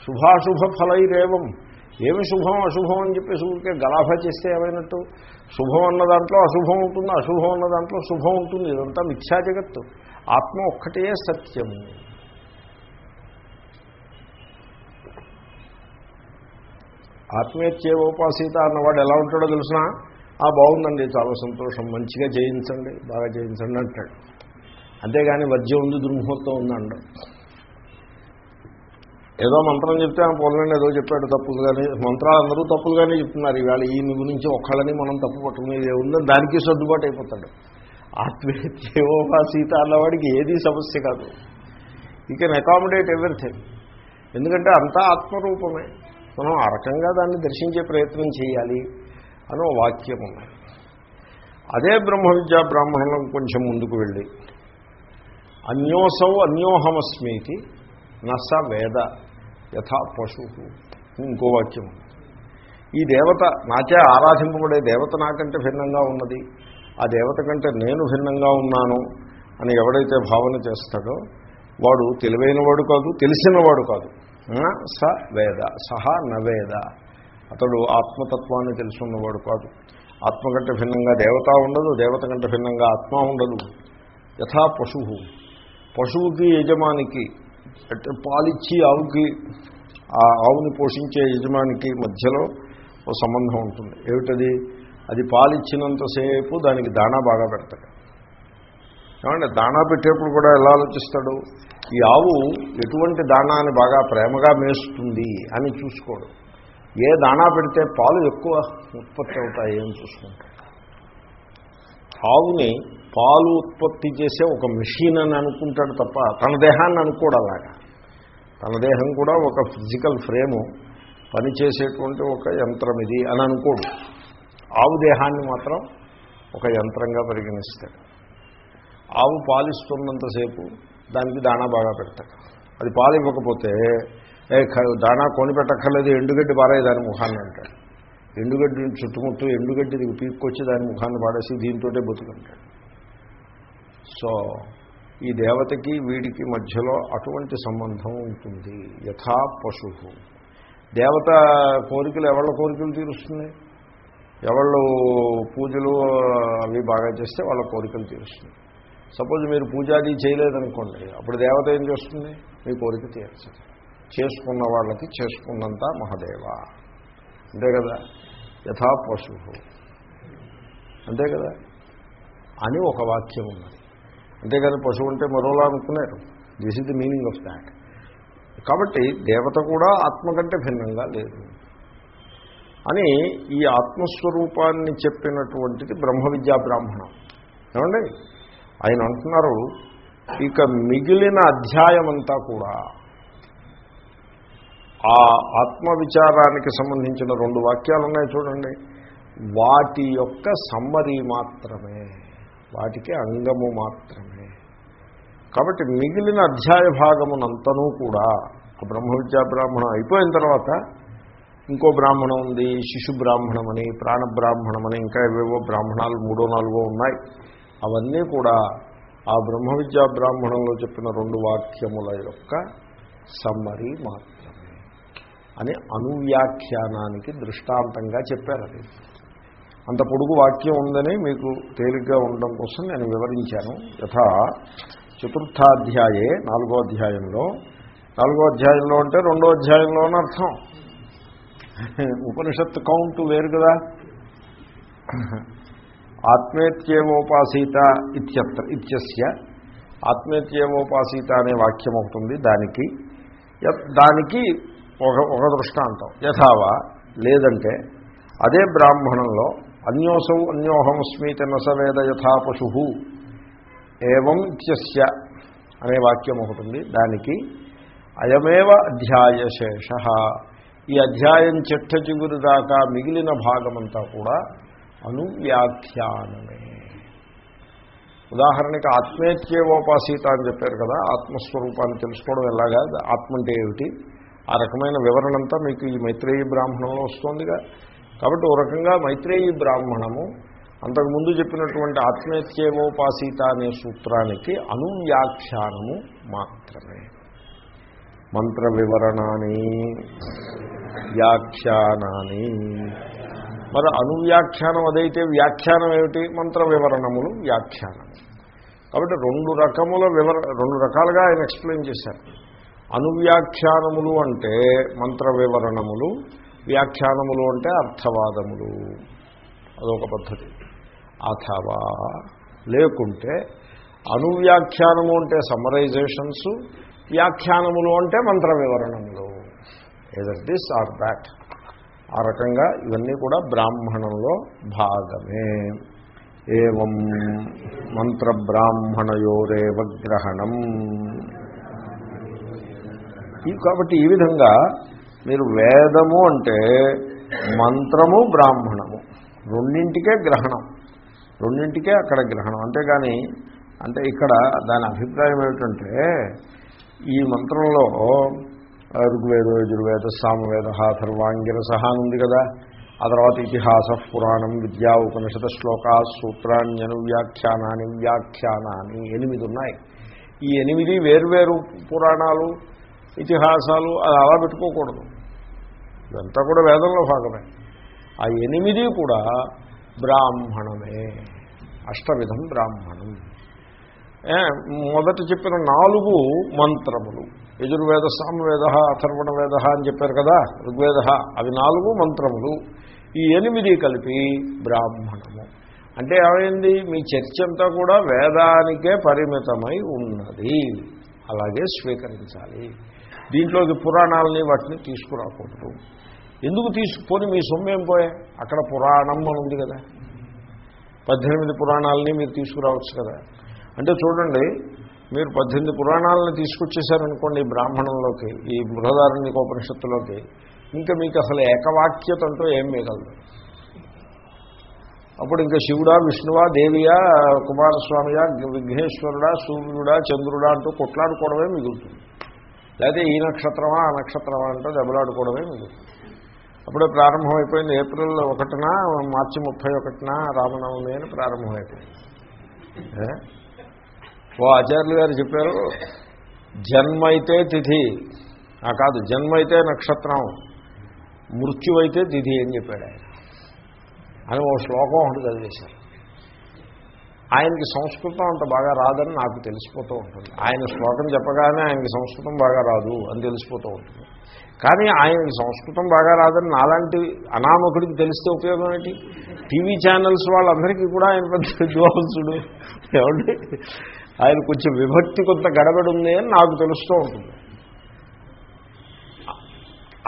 శుభాశుభ ఫలైరేవం ఏమి శుభం అశుభం అని చెప్పేసి ఊరికే గలాభ చేస్తే ఏమైనట్టు? శుభం అన్న దాంట్లో అశుభం ఉంటుంది అశుభం అన్న దాంట్లో శుభం ఉంటుంది. ఇదంతా మిథ్యా జగత్తు. ఆత్మ ఒక్కటే సత్యము. ఆత్మీయత్యేవోపాసీత అన్నవాడు ఎలా ఉంటాడో తెలిసినా? ఆ బాగుందండి చాలా సంతోషం. మంచిగా చేయించండి బాగా చేయించండి అంటాడు. అంతేగాని వద్యం ఉంది దుర్ముహూర్తం ఉంది ఏదో మంత్రం చెప్తే ఆ పొలండి ఏదో చెప్పాడు తప్పులు కానీ మంత్రాలు అందరూ తప్పులుగానే చెప్తున్నారు. ఇవాళ ఈయన గురించి ఒక్కళ్ళని మనం తప్పు పట్టుకునేది ఉందని దానికి సర్దుబాటు అయిపోతాడు. ఆత్మీయత్యేవోపాసీత అన్నవాడికి ఏది సమస్య కాదు. యూ కెన్ అకామిడేట్ ఎవ్రీథింగ్ ఎందుకంటే అంతా ఆత్మరూపమే. మనం ఆ రకంగా దాన్ని దర్శించే ప్రయత్నం చేయాలి అని వాక్యం ఉన్నాయి అదే బ్రహ్మ విద్యా బ్రాహ్మణం కొంచెం ముందుకు వెళ్ళి. అన్యోసౌ అన్యోహమస్మీతి నస వేద యథా పశు ఇంకో వాక్యం ఈ దేవత నాచే ఆరాధింపబడే దేవత నాకంటే భిన్నంగా ఉన్నది. ఆ దేవత కంటే నేను భిన్నంగా ఉన్నాను అని ఎవడైతే భావన చేస్తాడో వాడు తెలివైనవాడు కాదు తెలిసినవాడు కాదు. స వేద సహా నవేద అతడు ఆత్మతత్వాన్ని తెలుసున్నవాడు కాదు. ఆత్మ కంటే భిన్నంగా దేవత ఉండదు దేవత కంటే భిన్నంగా ఆత్మ ఉండదు. యథా పశువు పశువుకి యజమానికి పాలిచ్చి ఆవుకి ఆ ఆవుని పోషించే యజమానికి మధ్యలో ఒక సంబంధం ఉంటుంది. ఏమిటది? అది పాలిచ్చినంతసేపు దానికి దాణా బాగా పెడతాడు. ఏమంటే దాణా పెట్టేప్పుడు కూడా ఎలా ఆలోచిస్తాడు? ఈ ఆవు ఎటువంటి దాణాన్ని బాగా ప్రేమగా మేస్తుంది అని చూసుకోడు. ఏ దాణా పెడితే పాలు ఎక్కువ ఉత్పత్తి అవుతాయి అని చూసుకుంటాడు. ఆవుని పాలు ఉత్పత్తి చేసే ఒక మెషిన్ అని అనుకుంటాడు తప్ప తన దేహాన్ని అనుకోడు అలాగా తన దేహం కూడా ఒక ఫిజికల్ ఫ్రేము పనిచేసేటువంటి ఒక యంత్రం ఇది అని అనుకోడు. ఆవు దేహాన్ని మాత్రం ఒక యంత్రంగా పరిగణిస్తాడు. ఆవు పాలిస్తున్నంతసేపు దానికి దాణా బాగా పెడతాడు. అది పాలు ఇవ్వకపోతే ఏ దాణా కొని పెట్టక్కర్లేదు ఎండుగడ్డి పారాయి దాని ముఖాన్ని అంటాడు. ఎండుగడ్డిని చుట్టుముట్టు ఎండుగడ్డి పీక్కొచ్చి దాని ముఖాన్ని పాడేసి దీంతోటే బతుకుంటాడు. సో ఈ దేవతకి వీడికి మధ్యలో అటువంటి సంబంధం ఉంటుంది. యథా పశు. దేవత కోరికలు ఎవళ్ళ కోరికలు తీరుస్తుంది? ఎవళ్ళు పూజలు అవి బాగా చేస్తే వాళ్ళ కోరికలు తీరుస్తుంది. సపోజ్ మీరు పూజాది చేయలేదనుకోండి అప్పుడు దేవత ఏం చేస్తుంది? మీ కోరిక తీర్చదు చేసుకున్న వాళ్ళకి చేసుకున్నంత మహదేవ. అంతే కదా? యథా పశు. అంతే కదా? అని ఒక వాక్యం ఉన్నది. అంతేగాని పశువు అంటే మరోలా అనుకున్నారు. This is the meaning of that కాబట్టి దేవత కూడా ఆత్మ కంటే భిన్నంగా లేదు. అని ఈ ఆత్మస్వరూపాన్ని చెప్పినటువంటిది బ్రహ్మ విద్యా బ్రాహ్మణం. ఏమండి? ఆయన అంటున్నారు ఇక మిగిలిన అధ్యాయమంతా కూడా ఆ ఆత్మవిచారానికి సంబంధించిన రెండు వాక్యాలు ఉన్నాయి చూడండి. వాటి యొక్క సమ్మరీ మాత్రమే. వాటికి అంగము మాత్రమే. కాబట్టి మిగిలిన అధ్యాయ భాగమునంతనూ కూడా బ్రహ్మ విద్యా బ్రాహ్మణం అయిపోయిన తర్వాత ఇంకో బ్రాహ్మణం ఉంది శిశు బ్రాహ్మణమని ప్రాణ బ్రాహ్మణమని ఇంకా ఏవేవో బ్రాహ్మణాలు మూడో నాలుగో ఉన్నాయి. అవన్నీ కూడా ఆ బ్రహ్మ విద్యా బ్రాహ్మణంలో చెప్పిన రెండు వాక్యముల యొక్క సమ్మరీ మాత్రమే అని అనువ్యాఖ్యానానికి దృష్టాంతంగా చెప్పారు అది. అంత పొడుగు వాక్యం ఉందని మీకు తేలిగ్గా ఉండడం కోసం నేను వివరించాను. యథా చతుర్థాధ్యాయే నాలుగో అధ్యాయంలో. నాలుగో అధ్యాయంలో అంటే రెండో అధ్యాయంలో అని అర్థం. ఉపనిషత్తు కౌంట్ వేరు కదా. ఆత్మేత్యేవోపాసీత ఇత్యత్ర ఇత్యస్య. ఆత్మేత్యేవోపాసీత అనే వాక్యం ఒకటి ఉంది దానికి దానికి ఒక ఒక దృష్టాంతం. యథావా లేదంటే అదే బ్రాహ్మణంలో అన్యోసౌ అన్యోహమస్మీతి నసవేద యథా పశు ఏవం ఇత్యస్య అనే వాక్యం ఒకటి ఉంది. దానికి అయమేవ అధ్యాయశేష ఈ అధ్యాయం చిట్ట చిగురు దాకా మిగిలిన భాగమంతా కూడా అనువ్యాఖ్యానమే. ఉదాహరణకి ఆత్మేత్యేవోపాసీత అని చెప్పారు కదా ఆత్మస్వరూపాన్ని తెలుసుకోవడం ఎలాగా ఆత్మ అంటే ఏమిటి? ఆ రకమైన వివరణ అంతా మీకు ఈ మైత్రేయ బ్రాహ్మణంలో వస్తుందిగా. కాబట్టి ఓ రకంగా మైత్రేయీ బ్రాహ్మణము అంతకుముందు చెప్పినటువంటి ఆత్మేత్యేవోపాసీత అనే సూత్రానికి అనువ్యాఖ్యానము మాత్రమే. మంత్ర వివరణాన్ని వ్యాఖ్యానాన్ని మరి అనువ్యాఖ్యానం అదైతే వ్యాఖ్యానం ఏమిటి? మంత్ర వివరణములు వ్యాఖ్యానం. కాబట్టి రెండు రకముల వివర రెండు రకాలుగా ఆయన ఎక్స్ప్లెయిన్ చేశారు. అనువ్యాఖ్యానములు అంటే మంత్ర వివరణములు వ్యాఖ్యానములు అంటే అర్థవాదములు. అదొక పద్ధతి. అథవా లేకుంటే అనువ్యాఖ్యానము అంటే సమరైజేషన్స్ వ్యాఖ్యానములు అంటే మంత్ర వివరణములు ఏదర్ దిస్ ఆర్ దాట్ ఆ రకంగా ఇవన్నీ కూడా బ్రాహ్మణంలో భాగమే. ఏం మంత్ర బ్రాహ్మణయోరేవ గ్రహణం కాబట్టి ఈ విధంగా మీరు వేదము అంటే మంత్రము బ్రాహ్మణము. రెండింటికే గ్రహణం. రెండింటికే అక్కడ గ్రహణం. అంతేగాని అంటే ఇక్కడ దాని అభిప్రాయం ఏమిటంటే ఈ మంత్రంలో ఋగ్వేద యజుర్వేద సామవేద అథర్వాంగిరస అని ఉంది కదా. ఆ తర్వాత ఇతిహాస పురాణం విద్యా ఉపనిషద శ్లోకా సూత్రాన్యను వ్యాఖ్యానాన్ని వ్యాఖ్యానాన్ని ఎనిమిది ఉన్నాయి. ఈ ఎనిమిది వేర్వేరు పురాణాలు ఇతిహాసాలు అది అలా పెట్టుకోకూడదు. ఇదంతా కూడా వేదంలో భాగమే. ఆ ఎనిమిది కూడా బ్రాహ్మణమే. అష్టవిధం బ్రాహ్మణం. మొదట చెప్పిన నాలుగు మంత్రములు. యజుర్వేద సామవేద అథర్వణ వేద అని చెప్పారు కదా ఋగ్వేద అవి నాలుగు మంత్రములు. ఈ ఎనిమిది కలిపి బ్రాహ్మణము. అంటే ఏమైంది? మీ చర్చ అంతా కూడా వేదానికే పరిమితమై ఉన్నది. అలాగే స్వీకరించాలి. దీంట్లోకి పురాణాలని వాటిని తీసుకురాకూడదు. ఎందుకు తీసుకుపోని మీ సొమ్మేం పోయే? అక్కడ పురాణం అని ఉంది కదా. పద్దెనిమిది పురాణాలని మీరు తీసుకురావచ్చు కదా. అంటే చూడండి మీరు పద్దెనిమిది పురాణాలను తీసుకొచ్చేసారనుకోండి ఈ బ్రాహ్మణంలోకి ఈ బృహదారణ్యకోపనిషత్తులోకి ఇంకా మీకు అసలు ఏకవాక్యత అంటూ ఏం మిగలదు. అప్పుడు ఇంకా శివుడా విష్ణువా దేవియా కుమారస్వామియా విఘ్నేశ్వరుడా సూర్యుడా చంద్రుడా అంటూ కొట్లాడుకోవడమే మిగులుతుంది. లేకపోతే ఈ నక్షత్రమా ఆ నక్షత్రమా అంటే దెబ్బలాడుకోవడమే మిగులుతుంది అప్పుడే ప్రారంభమైపోయింది ఏప్రిల్ ఒకటిన మార్చి ముప్పై ఒకటిన రామనవమి అని ప్రారంభమైపోయింది. ఓ ఆచార్యులు గారు చెప్పారు జన్మ అయితే తిథి. ఆ కాదు జన్మ అయితే నక్షత్రం. మృత్యువైతే తిథి అని చెప్పాడు ఆయన. అని ఓ శ్లోకం ఒకటి చదివేశారు. ఆయనకి సంస్కృతం అంత బాగా రాదని నాకు తెలిసిపోతూ ఉంటుంది. ఆయన శ్లోకం చెప్పగానే ఆయనకి సంస్కృతం బాగా రాదు అని తెలిసిపోతూ ఉంటుంది. కానీ ఆయనకి సంస్కృతం బాగా రాదని నాలాంటి అనామకుడికి తెలిస్తే ఉపయోగం ఏంటి? టీవీ ఛానల్స్ వాళ్ళందరికీ కూడా ఆయన పెద్ద విద్వాంసుడు. ఏమండి? ఆయన కొంచెం విభక్తి కొంత గడబడి ఉంది అని నాకు తెలుస్తూ ఉంటుంది.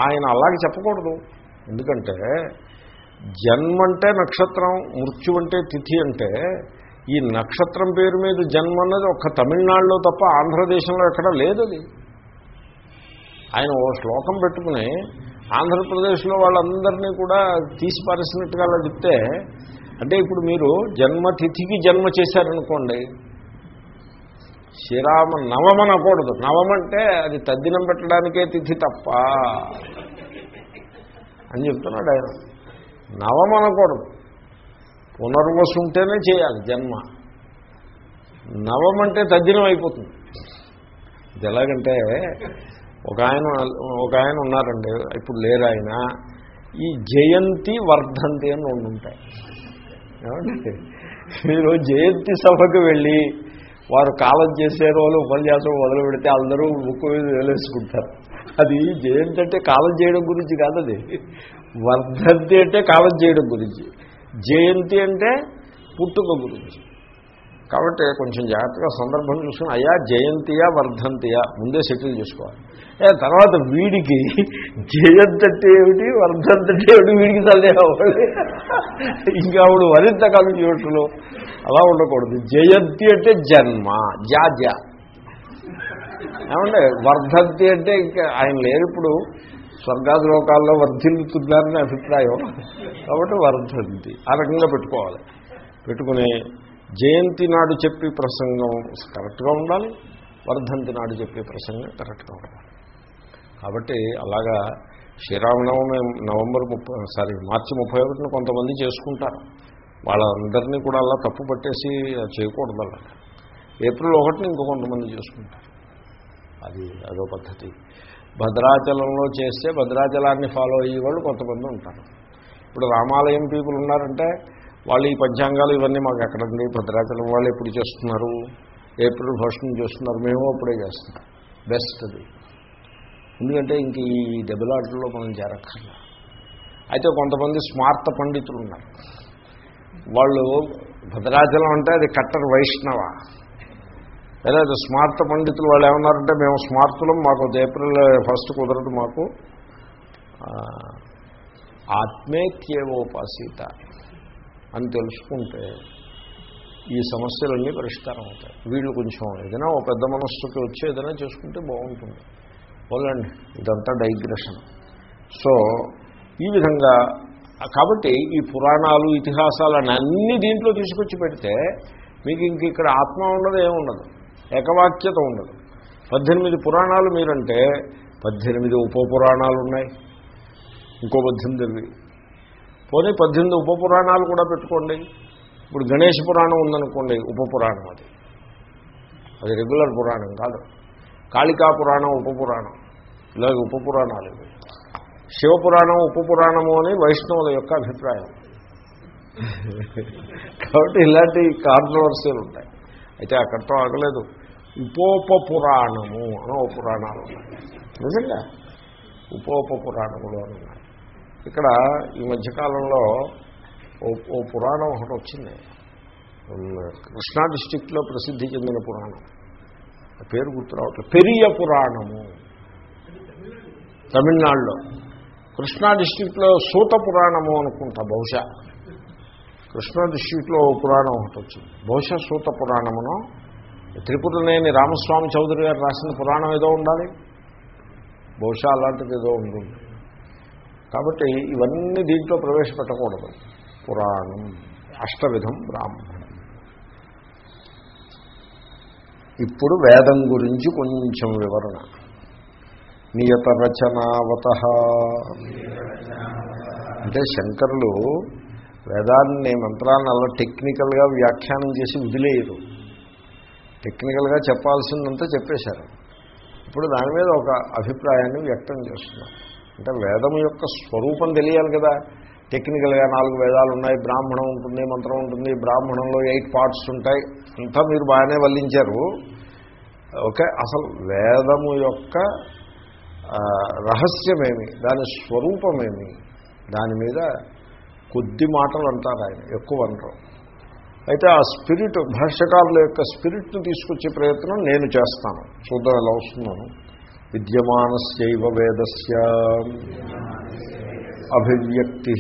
ఆయన అలాగే చెప్పకూడదు. ఎందుకంటే జన్మ అంటే నక్షత్రం మృత్యు అంటే తిథి అంటే ఈ నక్షత్రం పేరు మీద జన్మ అన్నది ఒక్క తమిళనాడులో తప్ప ఆంధ్రదేశంలో ఎక్కడా లేదది. ఆయన ఓ శ్లోకం పెట్టుకుని ఆంధ్రప్రదేశ్లో వాళ్ళందరినీ కూడా తీసి పారేసినట్టుగా అలా చెప్తే అంటే ఇప్పుడు మీరు జన్మ తిథికి జన్మ చేశారనుకోండి శ్రీరామ నవమనకూడదు నవమంటే అది తద్దినం పెట్టడానికే తిథి తప్ప అని చెప్తున్నాడు ఆయన. నవమనకూడదు పునర్వసు ఉంటేనే చేయాలి జన్మ. నవమంటే తద్దినం అయిపోతుంది. ఇది ఎలాగంటే ఒక ఆయన ఒక ఆయన ఉన్నారండి ఇప్పుడు లేరు ఆయన. ఈ జయంతి వర్ధంతి అని రెండు ఉంటాయి. మీరు జయంతి సభకు వెళ్ళి వారు కాలం చేసే రోజు ఉపన్యాసం మొదలు పెడితే అందరూ ముక్కు మీద వేలేసుకుంటారు. అది జయంతి అంటే కాలం చేయడం గురించి కాదు అది వర్ధంతి అంటే కాలం చేయడం గురించి. జయంతి అంటే పుట్టుక గురించి. కాబట్టి కొంచెం జాగ్రత్తగా సందర్భం చూసుకుని అయ్యా జయంతియా వర్ధంతియా ముందే సెటిల్ చేసుకోవాలి. తర్వాత వీడికి జయంతి అంటే ఏమిటి వర్ధంతి అంటే ఏమిటి వీడికి తల్లి అవ్వాలి ఇంకా ఆవిడ వరింత కన్ఫ్యూషన్లు అలా ఉండకూడదు. జయంతి అంటే జన్మ జాజ ఏమంటే వర్ధంతి అంటే ఇంకా ఆయన లేరు ఇప్పుడు. స్వర్గాది లోకాల్లో అభిప్రాయం కాబట్టి వర్ధంతి. ఆ రకంగా పెట్టుకోవాలి. పెట్టుకుని జయంతి నాడు చెప్పి ప్రసంగం కరెక్ట్గా ఉండాలి. వర్ధంతి నాడు చెప్పే ప్రసంగం కరెక్ట్గా ఉండాలి. కాబట్టి అలాగా శ్రీరామనవమి నవంబర్ ముప్పై సారీ మార్చి ముప్పై ఒకటిన కొంతమంది చేసుకుంటారు. వాళ్ళందరినీ కూడా అలా తప్పు పట్టేసి చేయకూడదు అలా ఏప్రిల్ ఒకటిని ఇంకో కొంతమంది చేసుకుంటారు. అది అదో పద్ధతి. భద్రాచలంలో చేస్తే భద్రాచలాన్ని ఫాలో అయ్యేవాళ్ళు కొంతమంది ఉంటారు. ఇప్పుడు రామాలయం పీపుల్ ఉన్నారంటే వాళ్ళు ఈ పంచాంగాలు ఇవన్నీ మాకు ఎక్కడండి భద్రాచలం వాళ్ళు ఎప్పుడు చేస్తున్నారు? ఏప్రిల్ ఫస్ట్ నుంచి చేస్తున్నారు. మేము అప్పుడే చేస్తున్నాం బెస్ట్ అది. ఎందుకంటే ఇంక ఈ దెబ్బలాటల్లో మనం జరగక్కర్లా అయితే కొంతమంది స్మార్త పండితులు ఉన్నారు. వాళ్ళు భద్రాచలం అంటే అది కట్టర్ వైష్ణవ. లేదా స్మార్ట్ స్మార్త పండితులు వాళ్ళు ఏమన్నారంటే మేము స్మార్తులం మాకు ఏప్రిల్ ఫస్ట్ కుదరదు మాకు. ఆత్మేత్యేవోపాసీత అని తెలుసుకుంటే ఈ సమస్యలన్నీ పరిష్కారం అవుతాయి. వీళ్ళు కొంచెం ఏదైనా ఒక పెద్ద మనస్సుకి వచ్చి ఏదైనా చేసుకుంటే బాగుంటుంది. పోలండి ఇదంతా డైగ్రెషన్. సో ఈ విధంగా కాబట్టి ఈ పురాణాలు ఇతిహాసాలు అన్నీ అన్ని దీంట్లో తీసుకొచ్చి పెడితే మీకు ఇంక ఇక్కడ ఆత్మ ఉండదు ఏముండదు ఏకవాక్యత ఉండదు. పద్దెనిమిది పురాణాలు మీరంటే పద్దెనిమిది ఉప పురాణాలు ఉన్నాయి ఇంకో పద్దెనిమిది పోనీ పద్దెనిమిది ఉప పురాణాలు కూడా పెట్టుకోండి. ఇప్పుడు గణేష్ పురాణం ఉందనుకోండి ఉప పురాణం అది. అది రెగ్యులర్ పురాణం కాదు. కాళికా పురాణం ఉప పురాణం ఇలాగ ఉప పురాణాలు ఇవి. శివపురాణం ఉప పురాణము అని వైష్ణవుల యొక్క అభిప్రాయం. కాబట్టి ఇలాంటి కాంట్రవర్సీలు ఉంటాయి. అయితే అక్కడితో ఆగలేదు. ఉపోప పురాణము అని ఓ పురాణాలు ఉన్నాయి. నిజంగా ఉపోప పురాణములు అని ఉన్నాయి. ఇక్కడ ఈ మధ్యకాలంలో ఓ పురాణం ఒకటి వచ్చింది. కృష్ణా డిస్టిక్లో ప్రసిద్ధి చెందిన పురాణం. పేరు గుర్తురావట్లేదు పెరియ పురాణము. తమిళనాడులో. కృష్ణా డిస్టిక్లో సూత పురాణము అనుకుంటా బహుశా. కృష్ణా డిస్టిక్లో ఓ పురాణం ఒకటి వచ్చింది. బహుశా సూత పురాణమును త్రిపురనేని రామస్వామి చౌదరి గారు రాసిన పురాణం ఏదో ఉండాలి? బహుశా అలాంటిది ఏదో ఉంటుంది. కాబట్టి ఇవన్నీ దీంట్లో ప్రవేశపెట్టకూడదు. పురాణం అష్టవిధం బ్రాహ్మణం. ఇప్పుడు వేదం గురించి కొంచెం వివరణ. నియత రచనావత అంటే శంకరులు వేదాన్ని మంత్రాలను అలా టెక్నికల్గా వ్యాఖ్యానం చేసి వదిలేయరు. టెక్నికల్గా చెప్పాల్సిందంతా చెప్పేశారు. ఇప్పుడు దాని మీద ఒక అభిప్రాయాన్ని వ్యక్తం చేస్తున్నారు అంటే వేదం యొక్క స్వరూపం తెలియాలి కదా. టెక్నికల్గా నాలుగు వేదాలు ఉన్నాయి. బ్రాహ్మణం ఉంటుంది మంత్రం ఉంటుంది. బ్రాహ్మణంలో ఎయిట్ పార్ట్స్ ఉంటాయి. అంతా మీరు బాగానే వల్లించారు. ఓకే అసలు వేదము యొక్క రహస్యమేమి? దాని స్వరూపమేమి? దాని మీద కొద్ది మాటలు అంటారు ఆయన. ఎక్కువ అనరు. అయితే ఆ స్పిరిట్ భాష్యకారుల యొక్క స్పిరిట్ను తీసుకొచ్చే ప్రయత్నం నేను చేస్తాను. చూద్దాం ఎలా వస్తున్నాను విద్యమానస్యవ వేదస్య. అభివ్యక్తి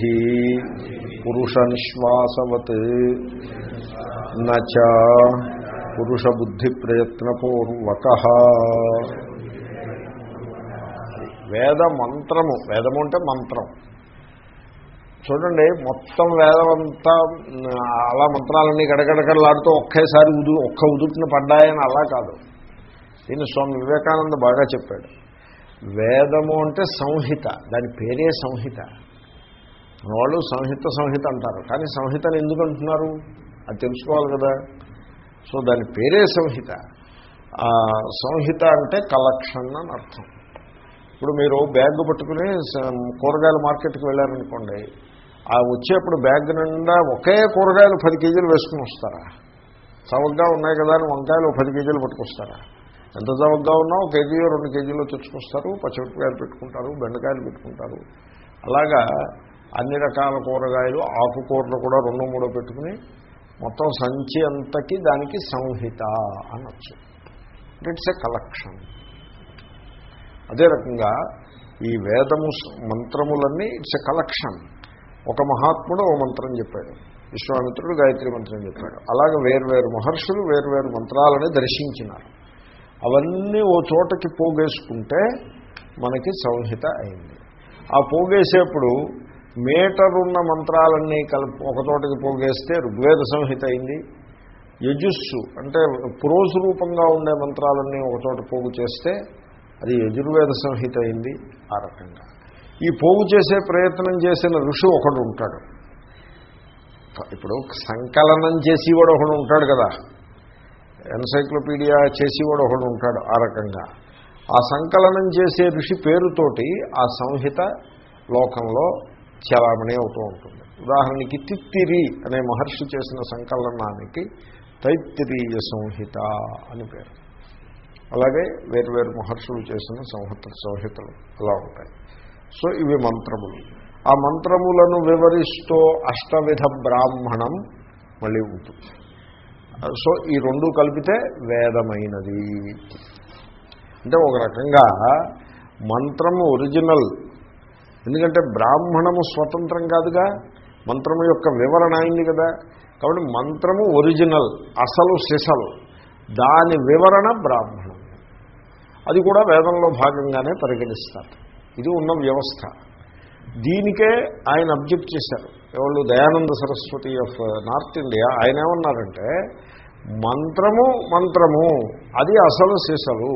పురుష నిశ్వాసవత్ నచ పురుష బుద్ధి ప్రయత్నపూర్వక వేద మంత్రము వేదము అంటే మంత్రం. చూడండి మొత్తం వేదమంతా అలా మంత్రాలన్నీ గడగడగడలాడుతూ ఒక్కేసారి ఉదు ఒక్క ఉదుటిన పడ్డాయని అలా కాదు. దీన్ని స్వామి వివేకానంద బాగా చెప్పాడు. వేదము అంటే సంహిత దాని పేరే సంహిత. వాళ్ళు సంహిత సంహిత అంటారు. కానీ సంహితను ఎందుకు అంటున్నారు? అది తెలుసుకోవాలి కదా. సో దాని పేరే సంహిత. సంహిత అంటే కలెక్షన్ అని అర్థం. ఇప్పుడు మీరు బ్యాగ్ పట్టుకుని కూరగాయల మార్కెట్కి వెళ్ళారనుకోండి ఆ వచ్చేప్పుడు బ్యాగ్ నిండా ఒకే కూరగాయలు పది కేజీలు వేసుకుని వస్తారా? చవకగా ఉన్నాయి కదా అని వంకాయలు పది కేజీలు పట్టుకొస్తారా? ఎంత చవకగా ఉన్నా ఒక కేజీ రెండు కేజీలు తెచ్చుకొస్తారు పచ్చిమిరపకాయలు పెట్టుకుంటారు బెండకాయలు పెట్టుకుంటారు. అలాగా అన్ని రకాల కూరగాయలు ఆకుకూరలు కూడా రెండు మూడో పెట్టుకుని మొత్తం సంచి అంతకి దానికి సంహిత అనొచ్చు. ఇట్స్ ఎ కలెక్షన్ అదే రకంగా ఈ వేదము మంత్రములన్నీ ఇట్స్ ఎ కలెక్షన్ ఒక మహాత్ముడు ఓ మంత్రం చెప్పాడు. విశ్వామిత్రుడు గాయత్రి మంత్రం చెప్పాడు. అలాగే వేర్వేరు మహర్షులు వేర్వేరు మంత్రాలని దర్శించినారు. అవన్నీ ఓ చోటకి పోగేసుకుంటే మనకి సంహిత అయింది. ఆ పోగేసేప్పుడు మీటర్ ఉన్న మంత్రాలన్నీ కలుపు ఒక చోటకి పోగేస్తే ఋగ్వేద సంహిత అయింది. యజుస్సు అంటే ప్రోజు రూపంగా ఉండే మంత్రాలన్నీ ఒక చోట పోగు చేస్తే అది యజుర్వేద సంహిత అయింది. ఆ రకంగా. ఈ పోగు చేసే ప్రయత్నం చేసిన ఋషి ఒకడు ఉంటాడు. ఇప్పుడు సంకలనం చేసేవాడు ఒకడు ఉంటాడు కదా. ఎన్సైక్లోపీడియా చేసేవాడు ఒకడు ఉంటాడు ఆ రకంగా. ఆ సంకలనం చేసే ఋషి పేరుతోటి ఆ సంహిత లోకంలో చలామణి అవుతూ ఉంటుంది. ఉదాహరణకి తిత్తిరి అనే మహర్షి చేసిన సంకలనానికి తైత్తిరీయ సంహిత అని పేరు. అలాగే వేరు మహర్షులు చేసిన సంహిత సంహితలు అలా ఉంటాయి. సో ఇవి మంత్రములు. ఆ మంత్రములను వివరిస్తూ అష్టవిధ బ్రాహ్మణం మళ్ళీ ఉంటుంది. సో ఈ రెండు కలిపితే వేదమైనది. అంటే ఒక రకంగా మంత్రము ఒరిజినల్. ఎందుకంటే బ్రాహ్మణము స్వతంత్రం కాదుగా మంత్రము యొక్క వివరణ అయింది కదా. కాబట్టి మంత్రము ఒరిజినల్ అసలు సిసలు. దాని వివరణ బ్రాహ్మణం. అది కూడా వేదంలో భాగంగానే పరిగణిస్తారు. ఇది ఉన్న వ్యవస్థ. దీనికే ఆయన అబ్జెక్ట్ చేశారు. ఎవరు Dayananda Saraswati of North India ఆయన ఏమన్నారంటే మంత్రము మంత్రము అది అసలు సిసలు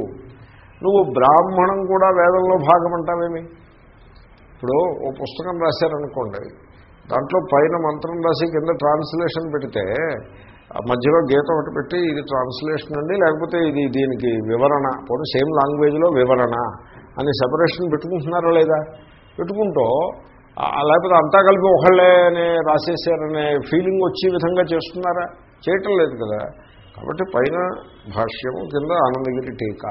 నువ్వు బ్రాహ్మణం కూడా వేదంలో భాగం అంటావేమి ఇప్పుడు ఓ పుస్తకం రాశారనుకోండి దాంట్లో పైన మంత్రం రాసి కింద ట్రాన్స్లేషన్ పెడితే ఆ మధ్యలో గీత ఒకటి పెట్టి ఇది ట్రాన్స్లేషన్ అండి లేకపోతే ఇది దీనికి వివరణ పోనీ సేమ్ లాంగ్వేజ్లో వివరణ. అని సెపరేషన్ పెట్టుకుంటున్నారా లేదా? పెట్టుకుంటూ లేకపోతే అంతా కలిపి ఒకళ్ళే అని రాసేసారనే ఫీలింగ్ వచ్చే విధంగా చేస్తున్నారా? చేయటం లేదు కదా. కాబట్టి పైన భాష్యము కింద ఆనందగిరి టీకా.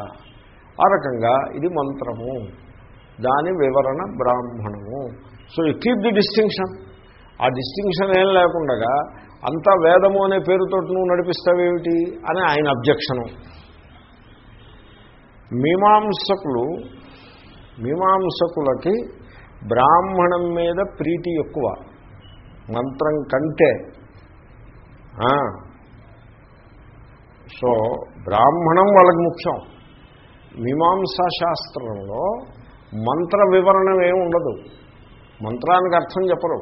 ఆ రకంగా ఇది మంత్రము. దాని వివరణ బ్రాహ్మణము. So you keep the distinction ఆ డిస్టింక్షన్ ఏం లేకుండా అంతా వేదము అనే పేరుతో నువ్వు నడిపిస్తావేమిటి? అని ఆయన అబ్జెక్షను మీమాంసకులు మీమాంసకులకి బ్రాహ్మణం మీద ప్రీతి ఎక్కువ. మంత్రం కంటే. సో బ్రాహ్మణం వాళ్ళకి ముఖ్యం. మీమాంసా శాస్త్రంలో మంత్ర వివరణం ఏమి ఉండదు. మంత్రానికి అర్థం చెప్పరు.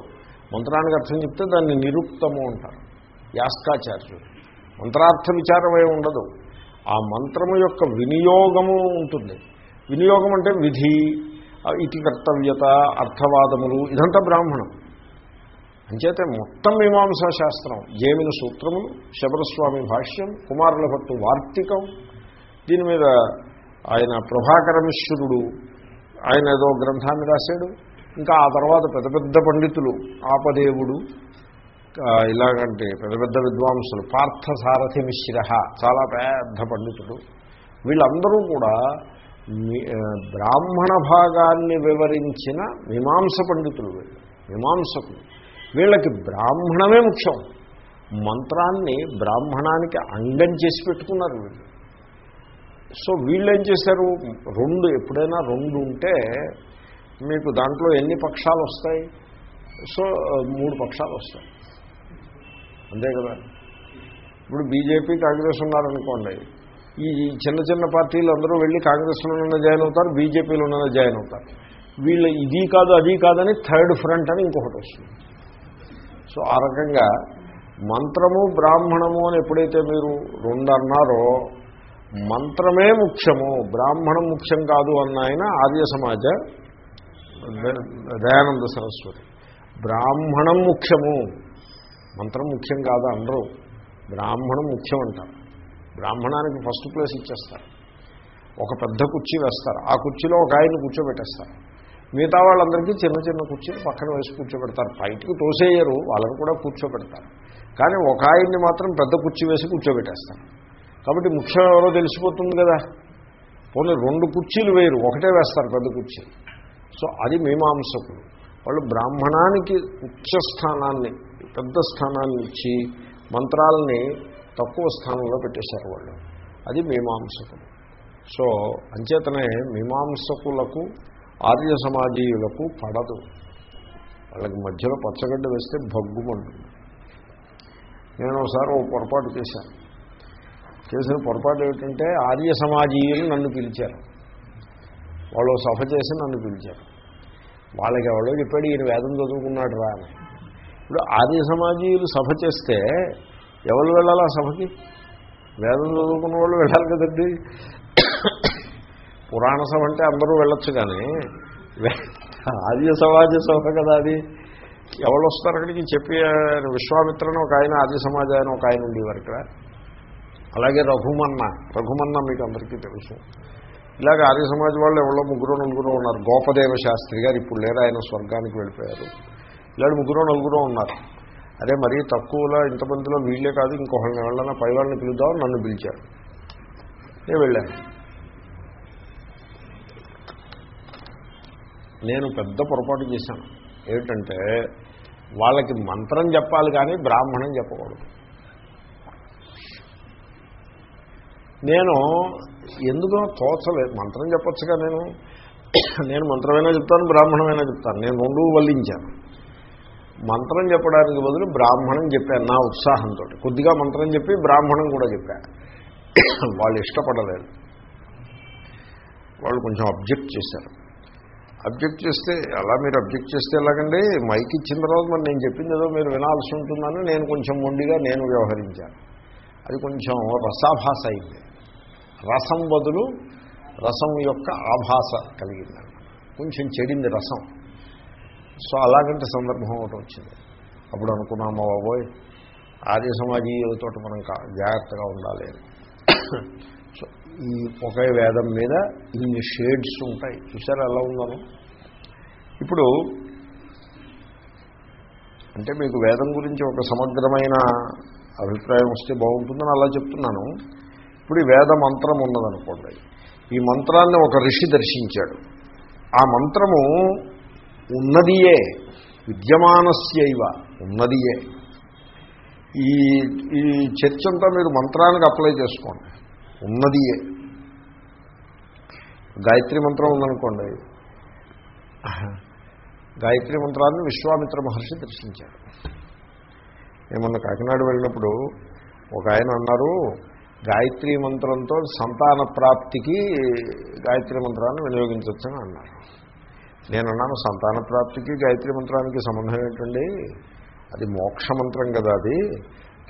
మంత్రానికి అర్థం చెప్తే దాన్ని నిరుక్తము అంటారు. యాస్కాచార్యుడు మంత్రార్థ విచారం ఏమి ఉండదు. ఆ మంత్రము యొక్క వినియోగము ఉంటుంది. వినియోగం అంటే విధి ఇతి కర్తవ్యత అర్థవాదములు ఇదంతా బ్రాహ్మణం. అంచేతే మొత్తం మీమాంసా శాస్త్రం జేమిన సూత్రములు శబరస్వామి భాష్యం కుమారుల భట్టు వార్తికం దీని మీద ఆయన ప్రభాకర మిశ్రుడు ఆయన ఏదో గ్రంథాన్ని రాశాడు. ఇంకా ఆ తర్వాత పెద్ద పెద్ద పండితులు ఆపదేవుడు ఆ, ఇలాగంటే పెద్ద పెద్ద విద్వాంసులు పార్థసారథి మిశ్ర చాలా పెద్ద పండితుడు. వీళ్ళందరూ కూడా బ్రాహ్మణ భాగాన్ని వివరించిన మీమాంస పండితులు వీళ్ళు. మీమాంసకులు. వీళ్ళకి బ్రాహ్మణమే ముఖ్యం. మంత్రాన్ని బ్రాహ్మణానికి అంగం చేసి పెట్టుకున్నారు వీళ్ళు. సో వీళ్ళు ఏం చేశారు? రెండు ఎప్పుడైనా రెండు ఉంటే మీకు దాంట్లో ఎన్ని పక్షాలు వస్తాయి? సో మూడు పక్షాలు వస్తాయి. అంతే కదా? ఇప్పుడు బీజేపీ కాంగ్రెస్ ఉన్నారనుకోండి ఈ చిన్న చిన్న పార్టీలు అందరూ వెళ్ళి కాంగ్రెస్లోనైనా జాయిన్ అవుతారు బీజేపీలోనైనా జాయిన్ అవుతారు. వీళ్ళు ఇది కాదు అది కాదని థర్డ్ ఫ్రంట్ అని ఇంకొకటి వస్తుంది. సో ఆ రకంగా మంత్రము బ్రాహ్మణము అని ఎప్పుడైతే మీరు రెండు అన్నారో మంత్రమే ముఖ్యము బ్రాహ్మణం ముఖ్యం కాదు అన్న ఆయన ఆర్య సమాజ దయానంద సరస్వతి. బ్రాహ్మణం ముఖ్యము మంత్రం ముఖ్యం కాదు అందరూ బ్రాహ్మణం ముఖ్యం అంటారు బ్రాహ్మణానికి ఫస్ట్ ప్లేస్ ఇచ్చేస్తారు. ఒక పెద్ద కుర్చీ వేస్తారు. ఆ కుర్చీలో ఒక ఆయన్ని కూర్చోబెట్టేస్తారు. మిగతా వాళ్ళందరికీ చిన్న చిన్న కుర్చీలు పక్కన వేసి కూర్చోబెడతారు. బయటకు తోసేయరు. వాళ్ళని కూడా కూర్చోబెడతారు. కానీ ఒక ఆయన్ని మాత్రం పెద్ద కుర్చీ వేసి కూర్చోబెట్టేస్తారు. కాబట్టి ముఖ్యం ఎవరో తెలిసిపోతుంది కదా. పోనీ రెండు కుర్చీలు వేరు. ఒకటే వేస్తారు పెద్ద కుర్చీ. సో అది మీమాంసకులు వాళ్ళు బ్రాహ్మణానికి ఉచ్చ స్థానాన్ని పెద్ద స్థానాన్ని ఇచ్చి మంత్రాలని తక్కువ స్థానంలో పెట్టేశారు వాళ్ళు. అది మీమాంసకులు సో అంచేతనే మీమాంసకులకు ఆర్య సమాజీయులకు పడదు. వాళ్ళకి మధ్యలో పచ్చగడ్డ వేస్తే భగ్గుమంటుంది నేను ఒకసారి ఓ పొరపాటు చేశాను. చేసిన పొరపాటు ఏమిటంటే ఆర్య సమాజీయులు నన్ను పిలిచారు. వాళ్ళు సభ చేసి నన్ను పిలిచారు. వాళ్ళకి ఎవడో చెప్పాడు ఈయన వేదం చదువుకున్నాడు రా అని. ఇప్పుడు ఆర్య సమాజీయులు సభ చేస్తే ఎవరు వెళ్ళాలి ఆ సభకి? వేదం చదువుకున్న వాళ్ళు వెళ్ళాలి కదండి. పురాణ సభ అంటే అందరూ వెళ్ళొచ్చు కానీ ఆర్య సమాజ సభ కదా అది. ఎవరు వస్తారు అక్కడికి? చెప్పి విశ్వామిత్రను ఒక ఆయన ఆర్య సమాజాన్ని ఒక ఆయన ఉండేవారు ఇక్కడ. అలాగే రఘుమన్న. రఘుమన్న మీకు అందరికీ తెలుసు. ఇలాగ ఆర్య సమాజ్ వాళ్ళు ఎవరో ముగ్గురు నలుగురు ఉన్నారు. గోపదేవ శాస్త్రి గారు ఇప్పుడు లేరు ఆయన స్వర్గానికి వెళ్ళిపోయారు. ఇలాంటి ముగ్గురు నలుగురు ఉన్నారు. అదే మరీ తక్కువలో ఇంతమందిలో వీళ్ళే కాదు ఇంకొకళ్ళని ఎవరన్నా పై వాళ్ళని పిలుద్దాం నన్ను పిలిచారు. నేను వెళ్ళాను. నేను పెద్ద పొరపాటు చేశాను. ఏమిటంటే వాళ్ళకి మంత్రం చెప్పాలి కానీ బ్రాహ్మణం చెప్పకూడదు. నేను ఎందుకో తోచలేదు మంత్రం చెప్పొచ్చుగా నేను. నేను మంత్రమైనా చెప్తాను బ్రాహ్మణమైనా చెప్తాను. నేను రెండు వల్లించాను. మంత్రం చెప్పడానికి బదులు బ్రాహ్మణం చెప్పాను నా ఉత్సాహంతో. కొద్దిగా మంత్రం చెప్పి బ్రాహ్మణం కూడా చెప్పాను వాళ్ళు ఇష్టపడలేదు. వాళ్ళు కొంచెం అబ్జెక్ట్ చేశారు. అబ్జెక్ట్ చేస్తే అలా మీరు అబ్జెక్ట్ చేస్తే ఎలాగండి? మైక్ ఇచ్చిన తర్వాత మరి నేను చెప్పింది ఏదో మీరు వినాల్సి ఉంటుందని నేను కొంచెం మొండిగా నేను వ్యవహరించాను. అది కొంచెం రసాభాస అయింది. రసం బదులు రసం యొక్క ఆభాస కలిగింది. కొంచెం చెడింది రసం. సో అలాగంటే సందర్భం ఒకటి వచ్చింది. అప్పుడు అనుకున్నామా బాబోయ్ ఆర్య సమాజీయులతో మనం జాగ్రత్తగా ఉండాలి సో ఈ ఒకే వేదం మీద ఇన్ని షేడ్స్ ఉంటాయి. చూసారా ఎలా ఉందని ఇప్పుడు అంటే మీకు వేదం గురించి ఒక సమగ్రమైన అభిప్రాయం వస్తే బాగుంటుందని అలా చెప్తున్నాను. ఇప్పుడు ఈ వేద మంత్రం ఉన్నదనుకోండి. ఈ మంత్రాన్ని ఒక ఋషి దర్శించాడు. ఆ మంత్రము ఉన్నదియే విద్యమానస్యవ ఉన్నదియే. ఈ ఈ చర్చ అంతా మీరు మంత్రానికి అప్లై చేసుకోండి. ఉన్నదియే. గాయత్రి మంత్రం ఉందనుకోండి. గాయత్రి మంత్రాన్ని విశ్వామిత్ర మహర్షి దర్శించారు. ఏమన్నా కాకినాడ వెళ్ళినప్పుడు ఒక ఆయన అన్నారు గాయత్రి మంత్రంతో సంతాన ప్రాప్తికి గాయత్రి మంత్రాన్ని వినియోగించవచ్చని అన్నారు. నేను అన్నాను సంతాన ప్రాప్తికి గాయత్రి మంత్రానికి సంబంధం ఏంటండి? అది మోక్ష మంత్రం కదా అది.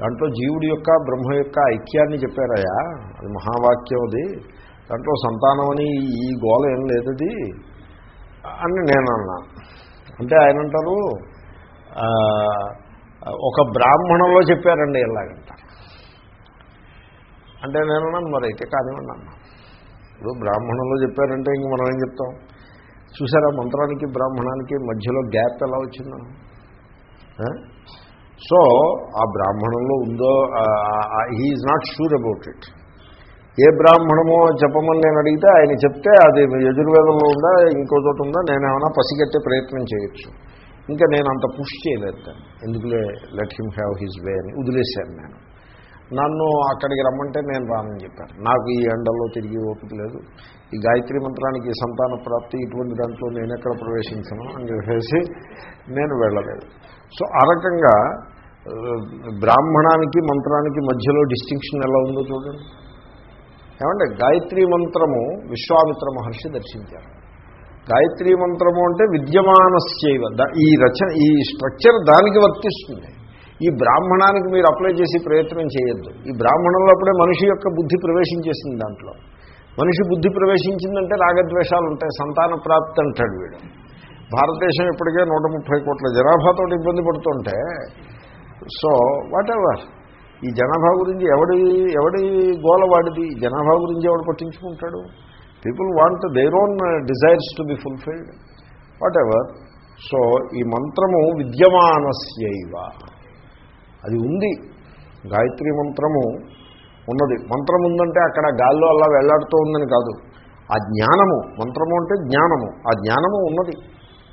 దాంట్లో జీవుడి యొక్క బ్రహ్మ యొక్క ఐక్యాన్ని చెప్పారయా అది మహావాక్యం అది. దాంట్లో సంతానం అని ఈ గోల ఏం లేదది. అని నేను అన్నా అంటే ఆయన అంటారు ఒక బ్రాహ్మణంలో చెప్పారండి ఇలాగంట. అంటే నేను అన్నాను మరి అయితే కానివ్వండి అన్నా. ఇప్పుడు బ్రాహ్మణంలో చెప్పారంటే ఇంక మనం ఏం చెప్తాం? చూసారా మంత్రానికి బ్రాహ్మణానికి మధ్యలో గ్యాప్ ఎలా వచ్చిందా? సో ఆ బ్రాహ్మణంలో ఉందో he is not sure about it ఏ బ్రాహ్మణమో చెప్పమని నేను అడిగితే ఆయన చెప్తే అది యజుర్వేదంలో ఉందా ఇంకో చోట ఉందా నేనేమైనా పసిగట్టే ప్రయత్నం చేయొచ్చు. ఇంకా నేను అంత పుష్ చేయలేదు దాన్ని. ఎందుకులే let him have his way అని వదిలేశాను నేను. నన్ను అక్కడికి రమ్మంటే నేను రానని చెప్పాను నాకు ఈ ఎండల్లో తిరిగి ఓపిక లేదు. ఈ గాయత్రి మంత్రానికి సంతాన ప్రాప్తి ఇటువంటి దాంట్లో నేను ఎక్కడ ప్రవేశించను అని చెప్పేసి నేను వెళ్ళలేదు. సో ఆ రకంగా బ్రాహ్మణానికి మంత్రానికి మధ్యలో డిస్టింక్షన్ ఎలా ఉందో చూడండి. ఏమంటే గాయత్రి మంత్రము విశ్వామిత్ర మహర్షి దర్శించారు. గాయత్రి మంత్రము అంటే విద్యమానస్యవ. ఈ రచన ఈ స్ట్రక్చర్ దానికి వర్తిస్తుంది. ఈ బ్రాహ్మణానికి మీరు అప్లై చేసి ప్రయత్నం చేయొద్దు. ఈ బ్రాహ్మణంలో అప్పుడే మనిషి యొక్క బుద్ధి ప్రవేశించేసింది దాంట్లో. మనిషి బుద్ధి ప్రవేశించిందంటే రాగద్వేషాలు ఉంటాయి. సంతాన ప్రాప్తి అంటాడు వీడు. భారతదేశం ఇప్పటికే నూట ముప్పై కోట్ల జనాభాతో ఇబ్బంది పడుతుంటే సో వాట్ ఎవర్ ఈ జనాభా గురించి ఎవడి ఎవడి గోల వాడిది? జనాభా గురించి ఎవడు పట్టించుకుంటాడు? People want their own desires to be fulfilled whatever so ఈ మంత్రము విద్యమానస్యవ. అది ఉంది. గాయత్రి మంత్రము ఉన్నది. మంత్రం ఉందంటే అక్కడ గాల్లో అలా వెళ్ళాడుతూ ఉందని కాదు. ఆ జ్ఞానము మంత్రము అంటే జ్ఞానము. ఆ జ్ఞానము ఉన్నది.